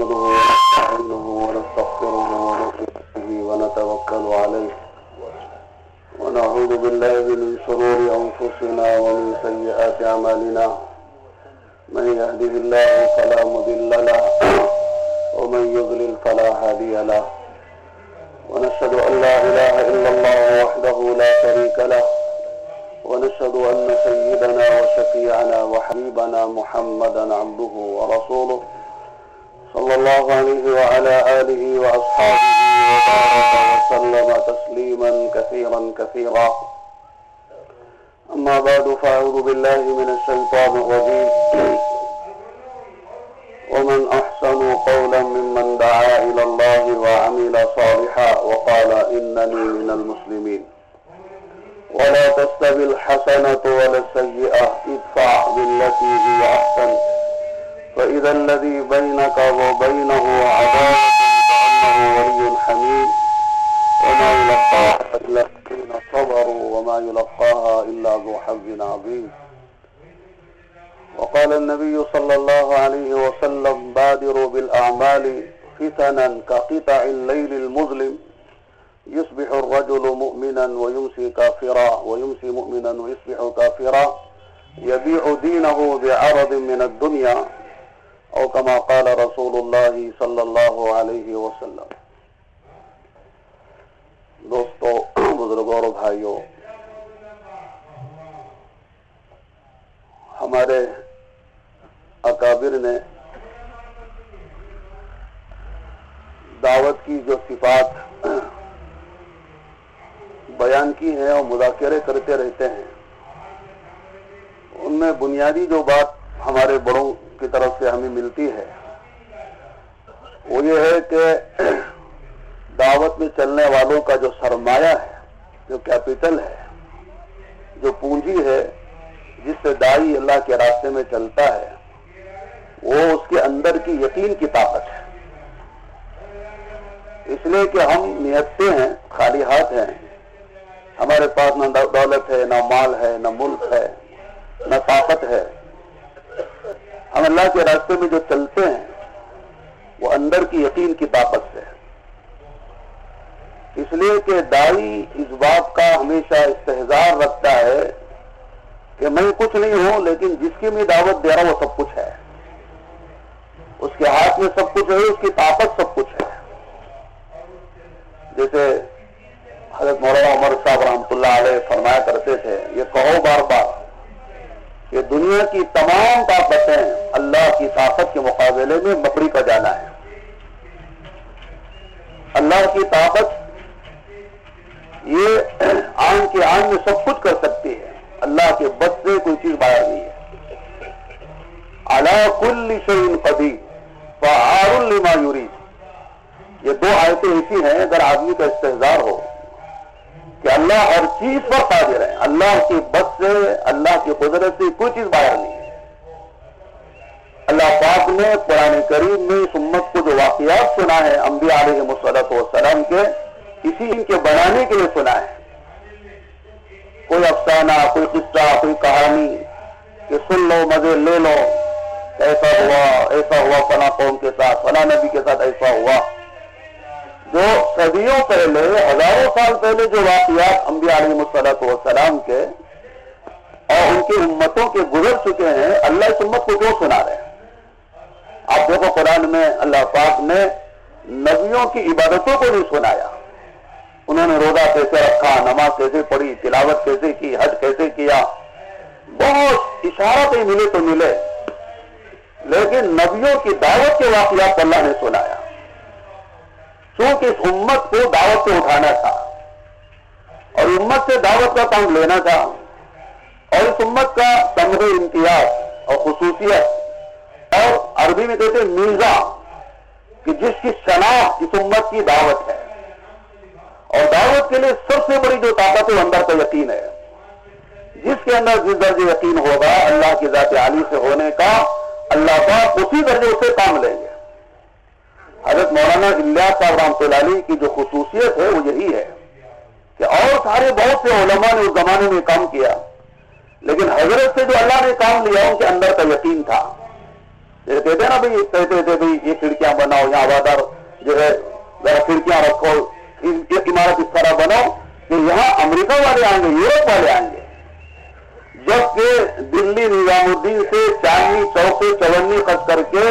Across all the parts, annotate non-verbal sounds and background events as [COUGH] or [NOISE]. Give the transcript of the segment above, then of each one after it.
نحمده ونستعينه ونستغفره ونؤمن ونتوكل عليه. ونعوذ بالله من شرور أنفسنا ومن سيئات أعمالنا. من يهده الله فلا مضل له ومن يضلل فلا هادي له. ونشهد أن لا إله إلا الله وحده لا شريك له. ونشهد أن سيدنا وشفيعنا وحبيبنا محمدا عبده ورسوله. صلى الله عليه وعلى آله وأصحابه وبارك وسلم تسليما كثيرا كثيرا. أما بعد فأعوذ بالله من الشيطان الرجيم. ومن أحسن قولا ممن دعا إلى الله وعمل صالحا وقال إنني من المسلمين. ولا تستوي الحسنة ولا السيئة ادفع بالتي هي أحسن. فإذا الذي بينك وبينه عداوة كأنه ولي حميد وما يلقاها إلا الذين صبروا وما يلقاها إلا ذو حظ عظيم. وقال النبي صلى الله عليه وسلم بادروا بالأعمال فتنا كقطع الليل المظلم. يصبح الرجل مؤمنا ويمسي كافرا ويمسي مؤمنا ويصبح كافرا. يبيع دينه بعرض من الدنيا. او كما قال رسول الله صلی اللہ علیہ وسلم۔ دوستو، بزرگوں اور بھائیوں، ہمارے اکابر نے دعوت کی جو صفات بیان کی ہیں اور مذاکرے کرتے رہتے ہیں، ان میں بنیادی جو بات ہمارے بڑوں کی طرف سے ہمیں ملتی ہے۔ وہ یہ ہے کہ دعوت میں چلنے والوں کا جو سرمایہ ہے، جو کیپٹل ہے، جو پونجی ہے، جس سے دائی اللہ کے راستے میں چلتا ہے، وہ اس کے اندر کی یقین کی طاقت ہے۔ اس لیے کہ ہم نیتتے ہیں، خالی ہاتھ ہیں۔ ہمارے پاس نہ دولت ہے، نہ مال ہے، نہ ملک ہے، نہ طاقت ہے۔ ہم اللہ کے راستے میں جو چلتے ہیں، وہ اندر کی یقین کی طاقت سے اس لیے کہ دائی اس بات کا ہمیشہ استحظار رکھتا ہے کہ میں کچھ نہیں ہوں، لیکن جس کی میں دعوت دے رہا ہوں، وہ سب کچھ ہے۔ اس کے ہاتھ میں سب کچھ ہے، اس کی طاقت سب کچھ ہے۔ جیسے حضرت مولانا عمر صاحب رحمۃ اللہ علیہ فرمایا کرتے تھے، یہ کہو بار بار کہ دنیا کی تمام طاقتیں اللہ کی طاقت کے مقابلے میں بکری کا جانا ہے۔ اللہ کی طاقت یہ آن کے آن میں سب کچھ کر سکتی ہے۔ اللہ کے بس سے کوئی چیز باہر نہیں ہے۔ اللہ کل شعین قدیم فعار لما یورید یہ دو آیتیں ایسی ہیں، اگر آدمی کا استحظار ہو کہ اللہ ہر چیز پر قادر ہے۔ اللہ کی بس سے، اللہ کی قدرت سے کوئی چیز باہر نہیں ہے۔ اللہ پاک نے قرآن کریم میں اس امت کو جو واقعات سنا ہے، انبیاء علیہ مسلط وسلم کے، اسی ان کے بنانے کے لیے سنا ہے۔ کوئی افسانہ، کوئی قصہ، کوئی کہانی کہ سن لو، مزے لے لو، ایسا ہوا ایسا ہوا، فلاں قوم کے ساتھ، فلاں نبی کے ساتھ ایسا ہوا۔ جو صدیوں پہلے ہزاروں سال پہلے جو واقعات انبیاء علیہ مسلط وسلام کے اور ان کی امتوں کے گزر چکے ہیں، اللہ اس امت کو کیوں سنا رہے ہیں۔ آپ دیکھو قرآن میں اللہ پاک نے نبیوں کی عبادتوں کو نہیں سنایا۔ انہوں نے روزہ کیسے رکھا، نماز کیسے پڑھی، تلاوت کیسے کی، حج کیسے کیا۔ بہت اشارہ پہ ملے تو ملے، لیکن نبیوں کی دعوت کے واقعات اللہ نے سنایا۔ کیونکہ اس امت کو دعوت سے اٹھانا تھا۔ اور امت سے دعوت کا کام لینا تھا۔ اور اس امت کا تمغ امتیاز اور خصوصیت۔ اور عربی میں کہتے ہیں میزا، کہ جس کی شناخت اس امت کی دعوت ہے۔ اور دعوت کے لیے سب سے بڑی جو طاقت ہے اندر کا یقین ہے۔ جس کے اندر جس درجے یقین ہوگا، اللہ کی ذات عالی سے ہونے کا، اللہ پاک اسی درجے اسے کام لیں گے۔ حضرت مولانا الیاس صاحب رحمۃ اللہ علیہ کی جو خصوصیت ہے وہ یہی ہے کہ اور سارے بہت سے علماء نے اس زمانے میں کام کیا، لیکن حضرت سے جو اللہ نے کام لیا ان کے اندر کا یقین تھا۔ کہتے ہیں نا بھائی کہتے تھے بھائی، یہ کھڑکیاں بناؤ، یہاں وادار جو ہے، ذرا کھڑکیاں رکھو ایک عمارت اس طرح بناؤ کہ یہاں امریکہ والے آئیں گے، یورپ والے آئیں گے۔ جبکہ دلی نظام الدین سے چاندنی چوک سے چونی خرچ کر کے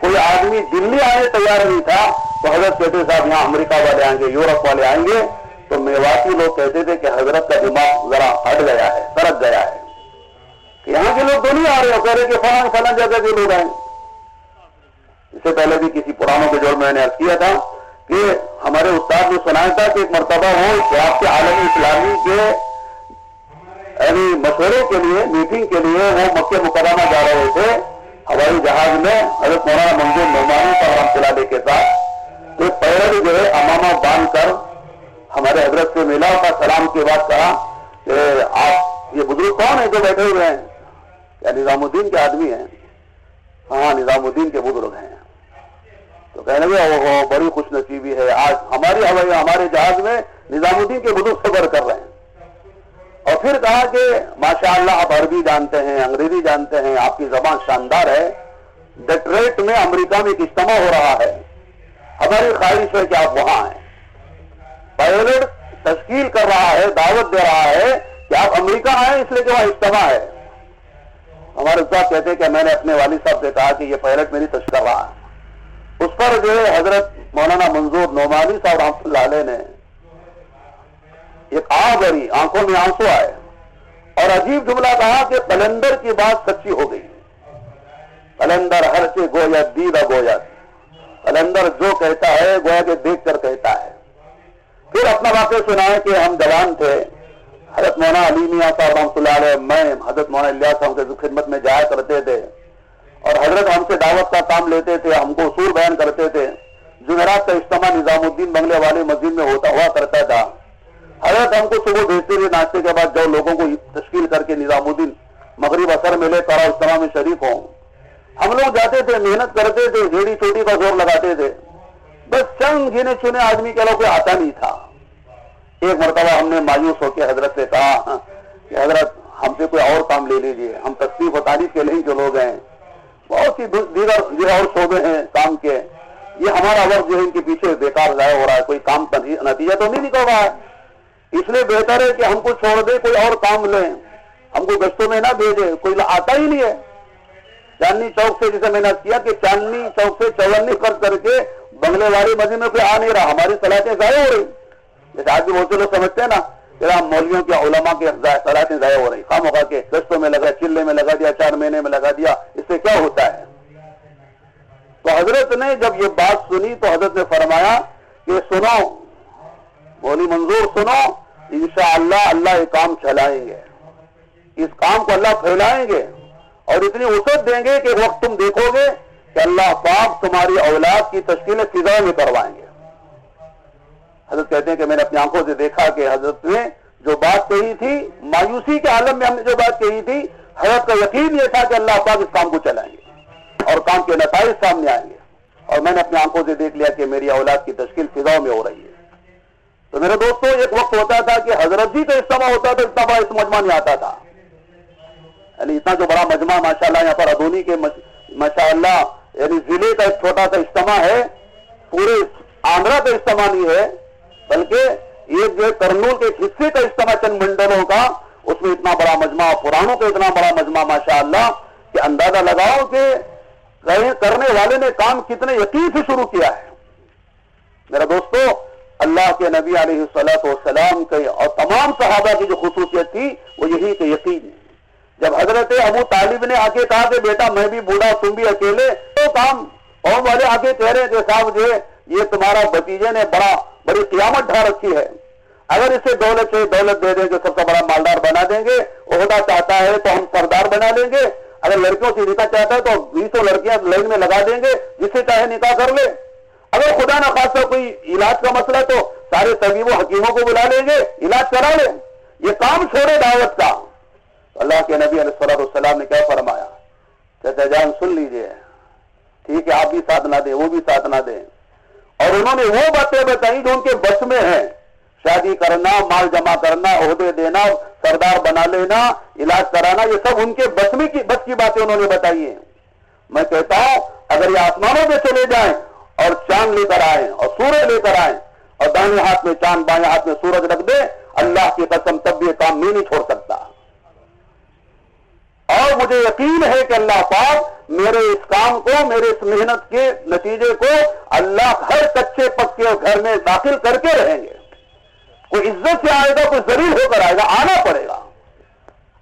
کوئی آدمی دلی آنے تیار نہیں تھا، تو حضرت کہتے صاحب، یہاں امریکہ والے آئیں گے، یورپ والے آئیں گے، تو میواتی لوگ کہتے تھے کہ حضرت کا دماغ ذرا ہٹ گیا ہے، سرک گیا ہے۔ یہاں کے لوگ تو نہیں آ رہے کہہ رہے کہ فلاں فلاں جگہ کے لوگ آئیں۔ اس سے پہلے بھی کسی پرانوں کے جوڑ میں نے کیا تھا کہ ہمارے استاد نے سنایا تھا کہ ایک مرتبہ ہو کہ آپ کے عالم اسلامی کے یعنی مشورے کے لیے میٹنگ کے لیے وہ مکہ مقدمہ جا رہے تھے۔ ہوائی جہاز میں حضرت مولانا منظور نعمانی کا رام چلانے کے ساتھ تو پیرل جو ہے امامہ باندھ کر ہمارے حضرت سے ملا کا سلام کے بعد کہا کہ آپ یہ بزرگ کون ہے جو بیٹھے ہوئے ہیں؟ یا نظام الدین کے آدمی ہیں؟ ہاں نظام الدین کے بزرگ ہیں۔ تو کہنے لگے بڑی خوش نصیبی ہے۔ آج ہماری ہوائی، ہمارے جہاز میں نظام الدین کے بزرگ سفر کر رہے ہیں۔ اور پھر کہا کہ ماشاء اللہ آپ عربی جانتے ہیں، انگریزی جانتے ہیں، آپ کی زبان شاندار ہے۔ ڈیٹریٹ میں امریکہ میں ایک اجتماع ہو رہا ہے۔ ہماری خواہش ہے کہ آپ وہاں ہیں پائلٹ تشکیل کر رہا ہے، دعوت دے رہا ہے کہ آپ امریکہ آئے اس لیے کہ وہاں اجتماع ہے۔ ہمارے استاد کہتے ہیں کہ میں نے اپنے والد صاحب سے کہا کہ یہ پائلٹ میری تشکیل کر رہا ہے۔ اس پر جو ہے حضرت مولانا منظور نعمانی صاحب رحمۃ اللہ علیہ نے ایک آ بری آنکھوں میں آنسو آئے اور عجیب جملہ کہا کہ کلندر کی بات سچی ہو گئی۔ کلندر ہر سے گویا دیدہ گویا کلندر جو کہتا ہے گویا کے دیکھ کر کہتا ہے۔ پھر اپنا واقعہ سنا ہے کہ ہم جوان تھے۔ حضرت مونا علی میاں صاحب رحمۃ اللہ علیہ، میں حضرت مونا اللہ صاحب کے خدمت میں جایا کرتے تھے۔ اور حضرت ہم سے دعوت کا کام لیتے تھے، ہم کو اصول بیان کرتے تھے۔ جمعرات کا اجتماع نظام الدین بنگلے والی مسجد میں ہوتا ہوا کرتا تھا۔ حضرت ہم کو صبح بھیجتے تھے ناشتے کے بعد جو لوگوں کو تشکیل کر کے نظام الدین مغرب اثر ملے کرا اجتماع میں شریک ہوں۔ ہم لوگ جاتے تھے، محنت کرتے تھے، جھیڑی چوٹی کا زور لگاتے تھے۔ بس چند گنے چنے آدمی کے لوگ کوئی آتا نہیں تھا۔ ایک مرتبہ ہم نے مایوس ہو کے حضرت سے کہا ہاں، کہ حضرت، ہم سے کوئی اور کام لے لیجیے ہم تصدیق و تعریف کے نہیں جو لوگ ہیں، بہت سی دیگر جو اور شعبے ہیں کام کے۔ یہ ہمارا وقت جو ہے، ان کے پیچھے بیکار ضائع ہو رہا ہے، کوئی کام کا نتیجہ تو نہیں نکل رہا ہے۔ اس لیے بہتر ہے کہ ہم کو چھوڑ دے، کوئی اور کام لیں ہم کو گشتوں میں نہ بھیجے کوئی آتا ہی نہیں ہے۔ چاندنی چوک سے جسے میں نے کیا کہ چاندنی چوک سے چولنی خرچ کر کے بنگلے والی مسجد میں کوئی آ نہیں رہا، ہماری صلاحیتیں ضائع ہو رہی۔ جیسے آج بھی بہت سے لوگ سمجھتے ہیں نا کہ ہم مولوں کے علماء کی صلاحیتیں ضائع ہو رہی۔ خام ہوگا کے گشتوں میں لگا، چلے میں لگا دیا چار مہینے میں لگا دیا، اس سے کیا ہوتا ہے؟ تو حضرت نے جب یہ بات سنی تو حضرت نے فرمایا کہ سنو، بولی منظور سنو۔ انشاءاللہ اللہ یہ کام چلائیں گے۔ اس کام کو اللہ پھیلائیں گے اور اتنی وسعت دیں گے کہ وقت تم دیکھو گے کہ اللہ پاک تمہاری اولاد کی تشکیل فضا میں کروائیں گے۔ حضرت کہتے ہیں کہ میں نے اپنی آنکھوں سے دیکھا کہ حضرت نے جو بات کہی تھی، مایوسی کے عالم میں ہم نے جو بات کہی تھی حضرت کا یقین یہ تھا کہ اللہ پاک اس کام کو چلائیں گے اور کام کے نتائج سامنے آئیں گے۔ اور میں نے اپنی آنکھوں سے دیکھ لیا کہ میری اولاد کی تشکیل فضاؤں میں ہو رہی ہے۔ تو میرے دوستوں ایک وقت ہوتا تھا کہ حضرت جی کا اجتماع ہوتا تھا اتنا بڑا اس مجمع نہیں آتا تھا۔ یعنی اتنا جو بڑا مجمع ماشاء اللہ یہاں پر ادونی کے ماشاء اللہ یعنی ضلع کا ایک چھوٹا سا اجتماع ہے۔ پورے آندھرا کا اجتماع نہیں ہے، بلکہ یہ جو کرنول کے حصے کا اجتماع چند منڈلوں کا، اس میں اتنا بڑا مجمع، پرانوں کا اتنا بڑا مجمع ماشاء اللہ کہ اندازہ لگاؤ کہ کرنے والے نے کام کتنے یقین سے شروع کیا ہے۔ میرا دوستو اللہ کے نبی علیہ السلاۃ والسلام کے اور تمام صحابہ کی جو خصوصیت تھی، وہ یہی کہ یقین جب حضرت ابو طالب نے آ کے کہا کہ بیٹا میں بھی بوڑھا، تم بھی اکیلے، تو کام قوم والے آگے کہہ رہے ہیں کہ صاحب جو یہ تمہارا بتیجے نے بڑا، بڑی قیامت ڈھا رکھی ہے۔ اگر اسے دولت سے دولت دے دیں گے سب سے بڑا مالدار بنا دیں گے، عہدہ چاہتا ہے تو ہم سردار بنا لیں گے۔ اگر لڑکیوں سے نکاح چاہتا ہے تو بیسوں لڑکیاں لائن میں لگا دیں گے، جس سے چاہے نکاح کر لے۔ اگر خدا نہ خاصا کوئی علاج کا مسئلہ تو سارے طبیب و حکیموں کو بلا لیں گے، علاج کرا لیں۔ یہ کام چھوڑے دعوت کا۔ اللہ کے نبی علیہ السلام السلام نے کیا فرمایا؟ چچا جان سن لیجیے۔ ٹھیک ہے، آپ بھی ساتھ نہ دیں، وہ بھی ساتھ نہ دیں۔ اور انہوں نے وہ باتیں بتائی جو ان کے بس میں ہیں۔ شادی کرنا، مال جمع کرنا، عہدے دینا، سردار بنا لینا، علاج کرانا، یہ سب ان کے بس میں کی بس کی باتیں انہوں نے بتائی ہیں۔ میں کہتا ہوں، اگر یہ آسمانوں پہ چلے جائیں اور چاند لے کر آئیں اور سورج لے کر آئیں اور دائیں ہاتھ میں چاند، بائیں ہاتھ میں سورج رکھ دے اللہ کی قسم تب بھی یہ کام میں نہیں چھوڑ سکتا۔ اور مجھے یقین ہے کہ اللہ پاک میرے اس کام کو، میرے اس محنت کے نتیجے کو اللہ ہر کچے پکے گھر میں داخل کر کے رہیں گے۔ کوئی عزت سے آئے گا، کوئی ضرور ہو کر آئے گا، آنا پڑے گا۔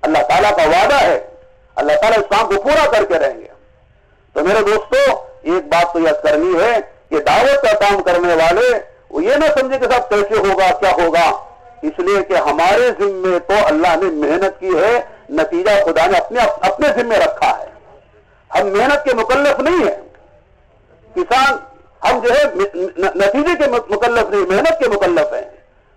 اللہ تعالیٰ کا وعدہ ہے۔ اللہ تعالیٰ اس کام کو پورا کر کے رہیں گے۔ تو میرے دوستو ایک بات تو یاد کرنی ہے کہ دعوت کا کام کرنے والے، وہ یہ نہ سمجھے کہ صاحب کیسے ہوگا، کیا ہوگا۔ اس لیے کہ ہمارے ذمے تو اللہ نے محنت کی ہے، نتیجہ خدا نے اپنے اپنے ذمے رکھا ہے۔ ہم محنت کے مکلف نہیں ہیں۔ کسان، ہم جو ہے، نتیجے کے مکلف نہیں، محنت کے مکلف ہیں۔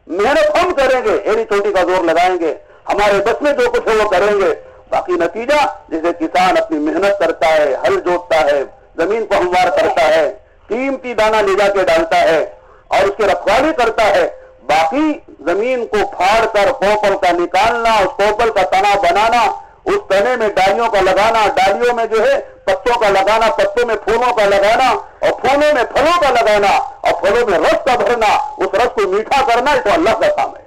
محنت ہم کریں گے ایڑی چوٹی کا زور لگائیں گے۔ ہمارے بس میں جو کچھ ہے وہ کریں گے۔ باقی نتیجہ، جسے کسان اپنی محنت کرتا ہے، ہل جوتتا ہے زمین کو ہموار کرتا ہے قیمتی دانا لے جا کے ڈالتا ہے اور اس کی رکھوالی کرتا ہے۔ باقی زمین کو پھاڑ کر کوپل کا نکالنا، اس کوپل کا تنا بنانا، اس تنے میں ڈالیوں کا لگانا، ڈالیوں میں جو ہے پتوں کا لگانا، پتوں میں پھولوں کا لگانا اور پھولوں میں پھلوں کا لگانا اور پھلوں میں رس کا بھرنا، اس رس کو میٹھا کرنا یہ تو اللہ کا کام ہے۔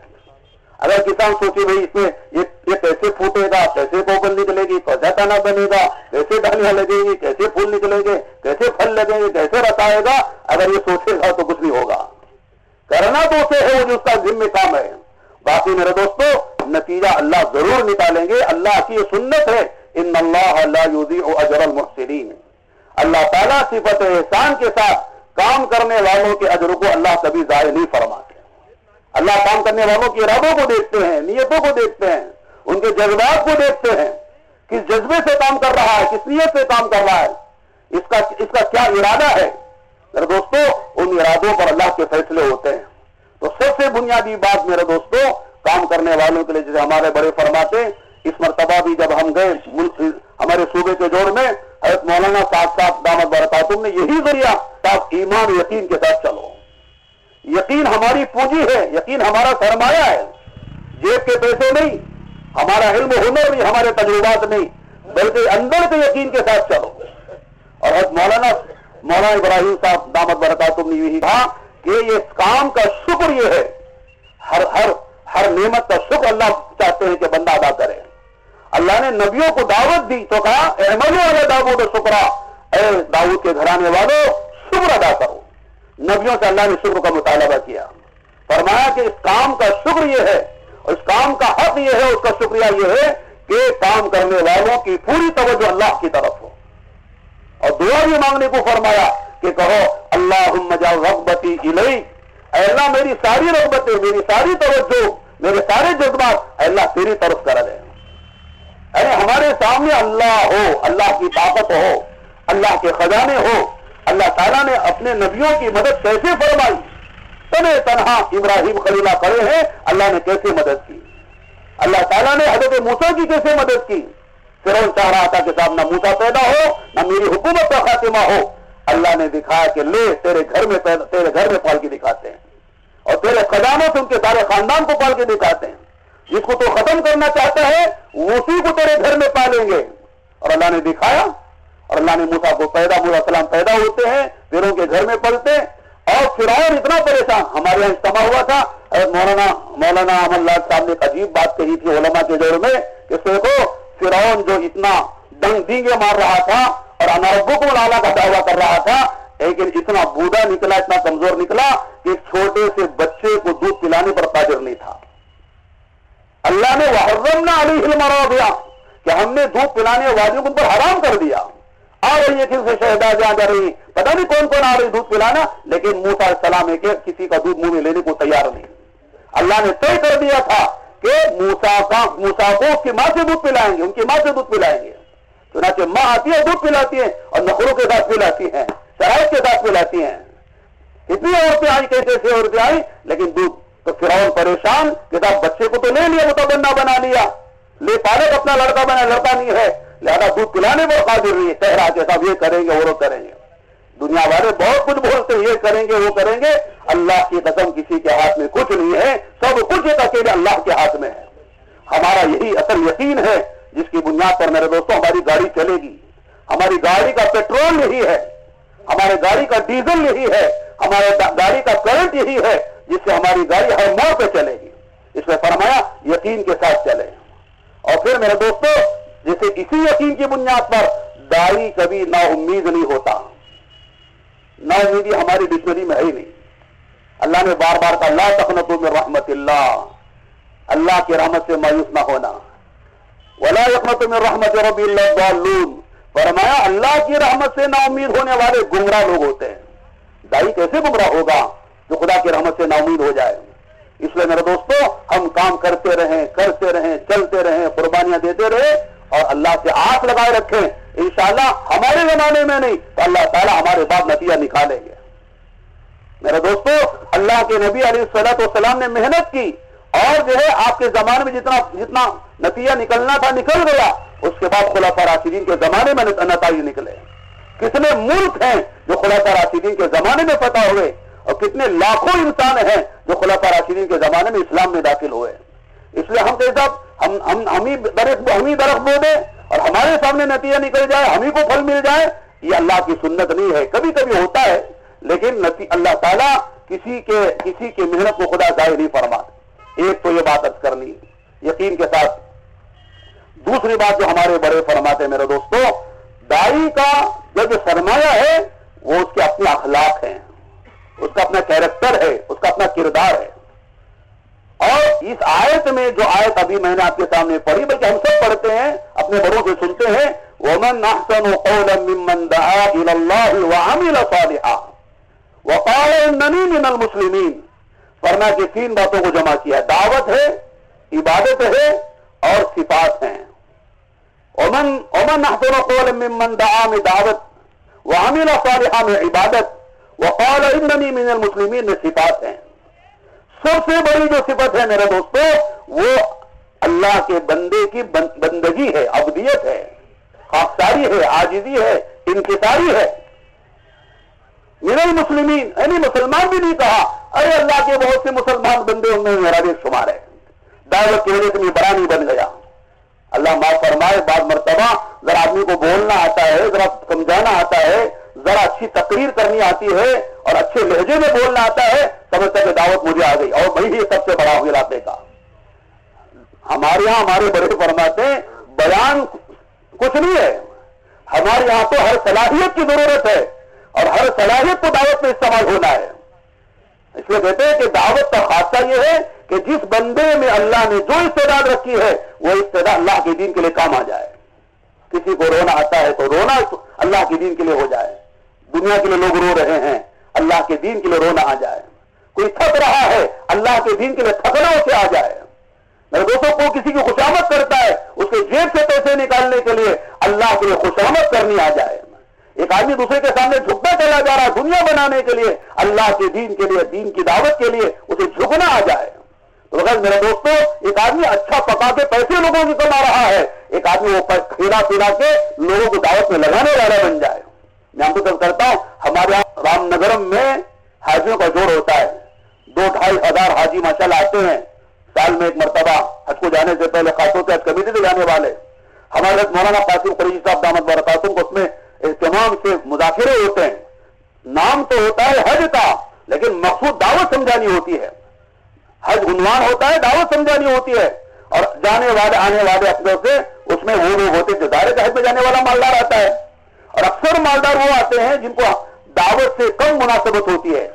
اگر کسان سوچے بھائی اس میں یہ کیسے پھوٹے گا کیسے کوپل نکلے گی کیسا تنا بنے گا کیسے ڈالیاں لگیں گی، کیسے پھول نکلیں گے، کیسے پھل لگیں گے، کیسے رس آئے گا، اگر یہ سوچے گا تو کچھ نہیں ہوگا۔ کرنا تو اسے ہے، وہ جو اس کا ذمہ کام ہے۔ باقی میرے دوستو، نتیجہ اللہ ضرور نکالیں گے۔ اللہ کی یہ سنت ہے، ان اللہ اللہ اجر المحسرین اللہ تعالیٰ صفت احسان کے ساتھ کام کرنے والوں کے اجر کو اللہ کبھی ضائع نہیں فرماتے۔ اللہ کام کرنے والوں کے ارادوں کو دیکھتے ہیں، نیتوں کو دیکھتے ہیں، ان کے جذبات کو دیکھتے ہیں۔ کس جذبے سے کام کر رہا ہے، کس نیت سے کام کر رہا ہے؟ اس کا اس کا کیا ارادہ ہے؟ میرے دوستو، ان ارادوں پر اللہ کے فیصلے ہوتے ہیں۔ تو سب سے بنیادی بات میرے دوستو، کام کرنے والوں کے لیے، جیسے ہمارے بڑے فرماتے اس مرتبہ بھی جب ہم گئے ہمارے صوبے کے جوڑ میں، حضرت مولانا صاحب صاحب دامت برکاتم نے یہی ذریعہ، صاحب ایمان یقین کے ساتھ چلو۔ یقین ہماری پونجی ہے، یقین ہمارا سرمایہ ہے۔ جیب کے پیسے نہیں، ہمارا علم ہنر نہیں ہمارے تجربات نہیں، بلکہ اندر کے یقین کے ساتھ چلو۔ اور حضرت مولانا مولانا ابراہیم صاحب، دامت برکاتم نے یہی کہا کہ یہ کام کا شکر یہ ہے۔ ہر ہر ہر نعمت کا شکر اللہ چاہتے ہیں کہ بندہ ادا کرے۔ اللہ نے نبیوں کو دعوت دی تو کہا احمد والے داود شکرا اے داود کے گھرانے والوں شکر ادا نبیوں سے اللہ نے شکر کا مطالبہ کیا۔ فرمایا کہ اس کام کا شکر یہ ہے اور اس کام کا حق یہ ہے، اس کا شکریہ یہ ہے کہ کام کرنے والوں کی پوری توجہ اللہ کی طرف ہو۔ اور دعا بھی مانگنے کو فرمایا کہ کہو اللہ رغبتی اے اللہ، میری ساری رغبتیں، میری ساری توجہ، میرے سارے جذبات اے اللہ تیری طرف کر دے۔ ارے، ہمارے سامنے اللہ ہو، اللہ کی طاقت ہو، اللہ کے خزانے ہو۔ اللہ تعالیٰ نے اپنے نبیوں کی مدد کیسے فرمائی؟ تنے تنہا ابراہیم خلیلہ کھڑے ہیں، اللہ نے کیسے مدد کی؟ اللہ تعالیٰ نے حضرت موسا کی کیسے مدد کی؟ فرون چاہ رہا تھا کہ صاحب نہ موسا پیدا ہو، نہ میری حکومت کا خاتمہ ہو۔ اللہ نے دکھایا کہ لے، تیرے گھر میں پیدا، تیرے گھر میں پال کے دکھاتے ہیں۔ اور تیرے خزانوں سے ان کے سارے خاندان کو پال کے دکھاتے ہیں۔ جس کو تو ختم کرنا چاہتا ہے، اسی کو تیرے گھر میں پالیں گے۔ اور اللہ نے دکھایا اور اللہ نے موسا کو پیدا السلام پیدا ہوتے ہیں پھر ان کے گھر میں پلتے اور فرعون اتنا پریشان، ہمارے یہاں اجتماع ہوا تھا مولانا مولانا امن لال صاحب نے ایک عجیب بات کہی تھی علماء کے دور میں، کہ دیکھو فرعون جو اتنا ڈنگ ڈینگے مار رہا تھا، اور اناربوں کو کا دعویٰ کر رہا تھا، لیکن اتنا بوڑھا نکلا، اتنا کمزور نکلا، کہ چھوٹے سے بچے کو دودھ پلانے پر قادر نہیں تھا۔ اللہ نے وہ نہ علی علم دیا کہ ہم نے دودھ پلانے والیوں کو حرام کر دیا۔ آ رہی ہے کن سے شہدا جا جا رہی؟ پتہ نہیں کون کون آ رہی دودھ پلانا، لیکن موسا السلام ہے کہ کسی کا دودھ منہ میں لینے کو تیار نہیں۔ اللہ نے طے کر دیا تھا کہ موسا کا موسا کو اس کی ماں سے دودھ پلائیں گے، ان کی ماں سے دودھ پلائیں گے۔ چنانچہ ماں آتی ہے، دودھ پلاتی ہیں، اور نخروں کے ساتھ پلاتی ہیں، شرائط کے ساتھ پلاتی ہیں۔ اتنی عورتیں آئی کیسے ایسی عورتیں آئی لیکن دودھ تو فرعون پریشان، کہ بچے کو تو لے لیا وہ تو بنا لیا۔ لے پالک اپنا لڑکا بنا، لڑکا نہیں ہے۔ لہذا دودھ پلانے میں قادر نہیں ہے۔ کہہ کہ صاحب یہ کریں گے، وہ کریں گے۔ دنیا والے بہت کچھ بولتے ہیں یہ کریں گے، وہ کریں گے۔ اللہ کی قسم کسی کے ہاتھ میں کچھ نہیں ہے۔ سب کچھ ایک اکیلے اللہ کے ہاتھ میں ہے۔ ہمارا یہی اصل یقین ہے، جس کی بنیاد پر میرے دوستوں، ہماری گاڑی چلے گی۔ ہماری گاڑی کا پیٹرول یہی ہے۔ ہمارے گاڑی کا ڈیزل یہی ہے۔ ہمارے گاڑی کا کرنٹ یہی ہے، جس سے ہماری گاڑی ہر موڑ پہ چلے گی۔ اس میں فرمایا، یقین کے ساتھ چلے۔ اور پھر میرے دوستو جسے اسی یقین کی بنیاد پر دائی کبھی نا امید نہیں ہوتا، نا امیدی ہماری ڈکشنری میں ہے ہی نہیں۔ اللہ نے بار بار کہا اللہ تخنتو من رحمت اللہ۔ اللہ کی رحمت سے مایوس نہ ہونا۔ ولا یقنت من رحمت ربی اللہ ضالون فرمایا، اللہ کی رحمت سے نا امید ہونے والے گمراہ لوگ ہوتے ہیں۔ دائی کیسے گمراہ ہوگا جو خدا کی رحمت سے نا امید ہو جائے؟ اس لیے میرے دوستو، ہم کام کرتے رہیں کرتے رہیں، چلتے رہیں، قربانیاں دیتے رہے اور اللہ سے آنکھ لگائے رکھیں۔ انشاءاللہ ہمارے زمانے میں نہیں، تو اللہ تعالیٰ ہمارے بعد نتیجہ نکالیں گے۔ میرے دوستو، اللہ کے نبی علیہ السلط والسلام نے محنت کی۔ اور جو ہے، آپ کے زمانے میں جتنا جتنا نتیجہ نکلنا تھا، نکل گیا۔ اس کے بعد خلاف راشدین کے زمانے میں نتائج نکلے۔ کتنے ملک ہیں جو خلاف راشدین کے زمانے میں فتح ہوئے، اور کتنے لاکھوں انسان ہیں جو خلاف راشدین کے زمانے میں اسلام میں داخل ہوئے۔ اس لیے ہم کہ ہم ہم ہم ہی درخت ہم ہی درخت بو دیں اور ہمارے سامنے نتیجہ نکل جائے ہم ہی کو پھل مل جائے، یہ اللہ کی سنت نہیں ہے۔ کبھی کبھی ہوتا ہے، لیکن اللہ تعالیٰ کسی کے کسی کی محنت کو خدا ظاہر نہیں فرما ایک تو یہ بات ارد کرنی یقین کے ساتھ۔ دوسری بات جو ہمارے بڑے فرماتے میرے دوستو، دائی کا جو سرمایہ ہے، وہ اس کے اپنے اخلاق ہیں۔ اس کا اپنا کیریکٹر ہے، اس کا اپنا کردار ہے۔ اور اس آیت میں جو آیت ابھی میں نے آپ کے سامنے پڑھی، بلکہ ہم سب پڑھتے ہیں، اپنے بڑوں سے سنتے ہیں، وَمَنْ أَحْسَنُ قَوْلًا مِّمَّنْ دَعَا إِلَى اللَّهِ وَعَمِلَ صَالِحًا وقال اننی من المسلمین فرما کے تین باتوں کو جمع کیا دعوت ہے، عبادت ہے اور صفات ہیں۔ امن امن احسن قول ممن دعا میں دعوت، وعمل صالحا میں عبادت، وقال اننی من المسلمین میں صفات ہیں۔ سب سے بڑی جو صفت ہے میرے دوستو، وہ اللہ کے بندے کی بندگی ہے ابدیت ہے، خاکساری ہے آجزی ہے، انکساری ہے۔ میرے مسلمین یعنی مسلمان بھی نہیں کہا، ارے اللہ کے بہت سے مسلمان بندے ان میں میرا بھی شمار ہے۔ دعوت کی وجہ سے میں بڑا نہیں بن گیا۔ اللہ معاف فرمائے، بعض مرتبہ ذرا آدمی کو بولنا آتا ہے، ذرا سمجھانا آتا ہے، ذرا اچھی تقریر کرنی آتی ہے اور اچھے لہجے میں بولنا آتا ہے سمجھتا کہ دعوت مجھے آ گئی اور وہی سب سے بڑا ہو علاقے کا۔ ہمارے یہاں ہمارے بڑے فرماتے ہیں، بیان کچھ نہیں ہے۔ ہمارے یہاں تو ہر صلاحیت کی ضرورت ہے اور ہر صلاحیت کو دعوت میں استعمال ہونا ہے۔ اس لیے کہتے ہیں کہ دعوت کا خاصہ یہ ہے کہ جس بندے میں اللہ نے جو استعداد رکھی ہے، وہ استعداد اللہ کے دین کے لیے کام آ جائے۔ کسی کو رونا آتا ہے تو رونا اللہ کے دین کے لیے ہو جائے۔ دنیا کے لیے لوگ رو رہے ہیں۔ اللہ کے دین کے لیے رونا آ جائے۔ کوئی تھک رہا ہے، اللہ کے دین کے لیے تھکنا اسے آ جائے۔ میرے دوستوں کو کسی کی خوشامد کرتا ہے، اس کے جیب سے پیسے نکالنے کے لیے اللہ کے لیے خوشامد کرنی آ جائے۔ ایک آدمی دوسرے کے سامنے جھکتا چلا جا رہا ہے دنیا بنانے کے لیے، اللہ کے دین کے لیے، دین کی دعوت کے لیے اسے جھکنا آ جائے۔ تو میرے دوستوں، ایک آدمی اچھا پکا کے پیسے لوگوں کی کما رہا ہے۔ ایک آدمی وہ کھیلا پیلا کے لوگوں کو دعوت میں لگانے والا بن جائے۔ میں آپ کو کرتا ہوں، ہمارے یہاں رام نگرم میں حاجیوں کا جوڑ ہوتا ہے۔ دو ڈھائی ہزار حاجی ماشاء اللہ آتے ہیں۔ سال میں ایک مرتبہ حج کو جانے سے پہلے، خاصوں سے حج کمیٹی سے جانے والے۔ ہمارے مولانا قاسم قریشی صاحب دامت بار کو اس میں اہتمام سے مذاکرے ہوتے ہیں۔ نام تو ہوتا ہے حج کا، لیکن مقصود دعوت سمجھانی ہوتی ہے۔ حج عنوان ہوتا ہے، دعوت سمجھانی ہوتی ہے۔ اور جانے والے، آنے والے اپنے سے اس میں وہ لوگ ہوتے ہیں جو دائرے حج میں جانے والا مالدار آتا ہے۔ اور اکثر مالدار وہ آتے ہیں جن کو دعوت سے کم مناسبت ہوتی ہے۔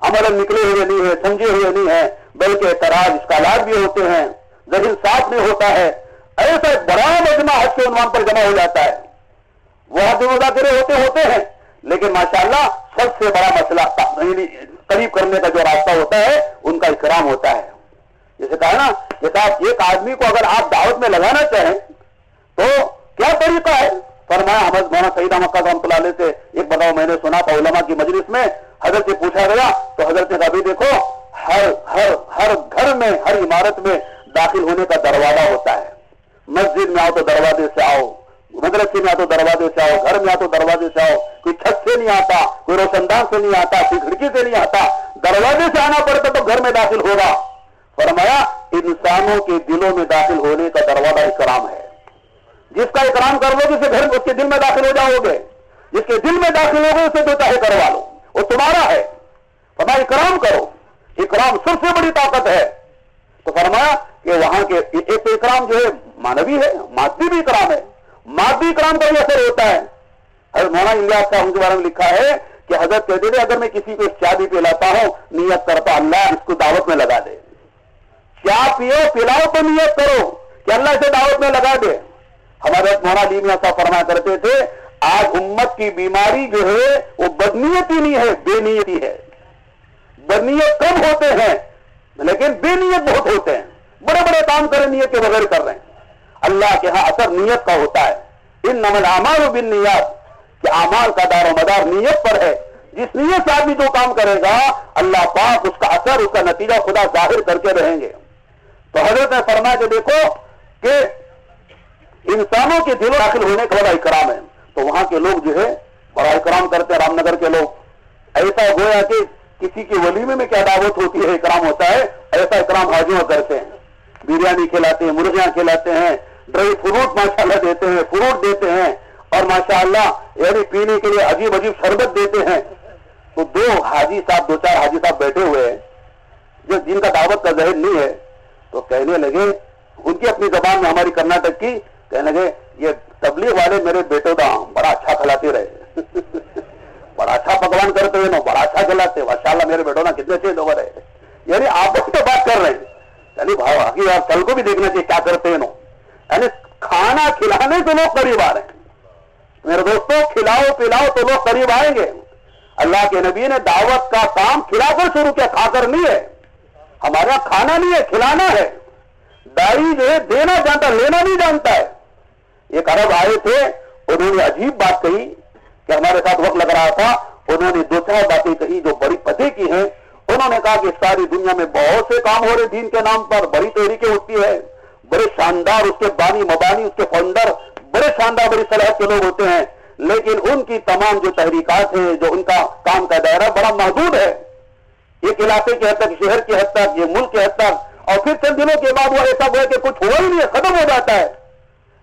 عمل نکلے ہوئے نہیں ہے سمجھے ہوئے نہیں ہے بلکہ اعتراض اسکالات بھی ہوتے ہیں۔ ذہن صاف نہیں ہوتا ہے، ایسا بڑا مجمع حج کے عنوان پر جمع ہو جاتا ہے۔ وہ حد مذاکرے ہوتے ہوتے ہیں، لیکن ماشاءاللہ سب سے بڑا مسئلہ یعنی قریب کرنے کا جو راستہ ہوتا ہے، ان کا اکرام ہوتا ہے۔ جیسے کہا نا کہ ایک آدمی کو اگر آپ دعوت میں لگانا چاہیں، تو کیا طریقہ ہے؟ فرمایا احمد مولانا سعید احمد کا رحمۃ اللہ علیہ سے ایک بتاؤ، میں نے سنا تھا علماء کی مجلس میں، حضرت سے پوچھا گیا، تو حضرت نے کہا دیکھو، ہر ہر ہر گھر میں، ہر عمارت میں داخل ہونے کا دروازہ ہوتا ہے۔ مسجد میں آؤ تو دروازے سے آؤ، مدرسے میں آ تو دروازے سے آؤ، گھر میں آ تو دروازے سے آؤ۔ کوئی چھت سے نہیں آتا، کوئی روشن دان سے نہیں آتا، کوئی کھڑکی سے نہیں آتا۔ دروازے سے آنا پڑتا تو گھر میں داخل ہوگا۔ فرمایا، انسانوں کے دلوں میں داخل ہونے کا دروازہ اکرام ہے۔ جس کا اکرام کر لو گے گھر اس کے دل میں داخل ہو جاؤ گے جس کے دل میں داخل ہو گے اسے جو چاہے کروا لو۔ وہ تمہارا ہے۔ فرمایا اکرام کرو۔ اکرام سب سے بڑی طاقت ہے۔ تو فرمایا کہ وہاں کے ایک اکرام جو ہے، مانوی ہے، مادی بھی اکرام ہے۔ مادی اکرام کا بھی اثر ہوتا ہے۔ حضرت مولانا الیاس صاحب کے بارے میں لکھا ہے کہ حضرت کہتے تھے، اگر میں کسی کو چادی پلاتا ہوں، نیت کرتا اللہ اس کو دعوت میں لگا دے۔ چاہ پیو پلاؤ تو نیت کرو کہ اللہ اسے دعوت میں لگا دے۔ ہمارے مولانا علی صاحب فرمایا کرتے تھے، آج امت کی بیماری جو ہے، وہ بدنیتی نہیں ہے، بے نیتی ہے۔ بدنیت کم ہوتے ہیں، لیکن بے نیت بہت ہوتے ہیں۔ بڑے بڑے کام کریں نیت کے بغیر کر رہے ہیں۔ اللہ کے ہاں اثر نیت کا ہوتا ہے۔ ان نمل امال و بن نیت کہ امال کا دار و مدار نیت پر ہے۔ جس نیت سے آدمی جو کام کرے گا، اللہ پاک اس کا اثر، اس کا نتیجہ خدا ظاہر کر کے رہیں گے۔ تو حضرت نے فرمایا کہ دیکھو کہ انسانوں کے دلوں داخل ہونے کا بڑا اکرام ہے۔ تو وہاں کے لوگ جو ہے، بڑا اکرام کرتے ہیں رام نگر کے لوگ۔ ایسا گویا کہ کسی کے ولیمے میں کیا دعوت ہوتی ہے اکرام ہوتا ہے، ایسا اکرام حاجیوں کرتے ہیں۔ بریانی کھلاتے ہیں، مرغیاں کھلاتے ہیں، ڈرائی فروٹ ماشاء اللہ دیتے ہیں، فروٹ دیتے ہیں۔ اور ماشاء اللہ یعنی پینے کے لیے عجیب عجیب شربت دیتے ہیں۔ تو دو حاجی صاحب، دو چار حاجی صاحب بیٹھے ہوئے ہیں۔ جو جن کا دعوت کا ذہن نہیں ہے، تو کہنے لگے، ان کی اپنی زبان میں ہماری کرناٹک کی کہنے لگے، یہ تبلیغ والے میرے بیٹوں کا بڑا اچھا کھلاتے رہے [LAUGHS] بڑا اچھا پکوان کرتے ہوئے نا بڑا اچھا کھلاتے ماشاء اللہ میرے بیٹوں نا کتنے اچھے لوگ رہے یعنی آپ تو بات کر رہے ہیں۔ یعنی باقی آپ کل کو بھی دیکھنا چاہیے کیا کرتے ہیں نا یعنی کھانا کھلانے سے لوگ قریب آ رہے ہیں۔ میرے دوستوں کھلاؤ پلاؤ تو لوگ قریب آئیں گے۔ اللہ کے نبی نے دعوت کا کام کھلا کر شروع کیا، کھا کر نہیں ہے۔ ہمارا کھانا نہیں ہے، کھلانا ہے۔ دائی جو ہے، دینا جانتا، لینا نہیں جانتا ہے۔ ایک عرب آئے تھے، انہوں نے عجیب بات کہی کہ ہمارے ساتھ وقت لگ رہا تھا، انہوں نے دو چار باتیں کہی جو بڑی پتے کی ہیں۔ انہوں نے کہا کہ ساری دنیا میں بہت سے کام ہو رہے دین کے نام پر، بڑی تحریکیں ہوتی ہے بڑے شاندار اس کے بانی مبانی، اس کے فنڈر بڑے شاندار، بڑی صلاحیت کے لوگ ہوتے ہیں۔ لیکن ان کی تمام جو تحریکات ہیں، جو ان کا کام کا دائرہ بڑا محدود ہے۔ ایک علاقے کی حد تک، شہر کی حد تک، یہ ملک کی حد تک۔ اور پھر چند دنوں کے بعد وہ ایسا ہوا کہ کچھ ہوا ہی نہیں ہے ختم ہو جاتا ہے۔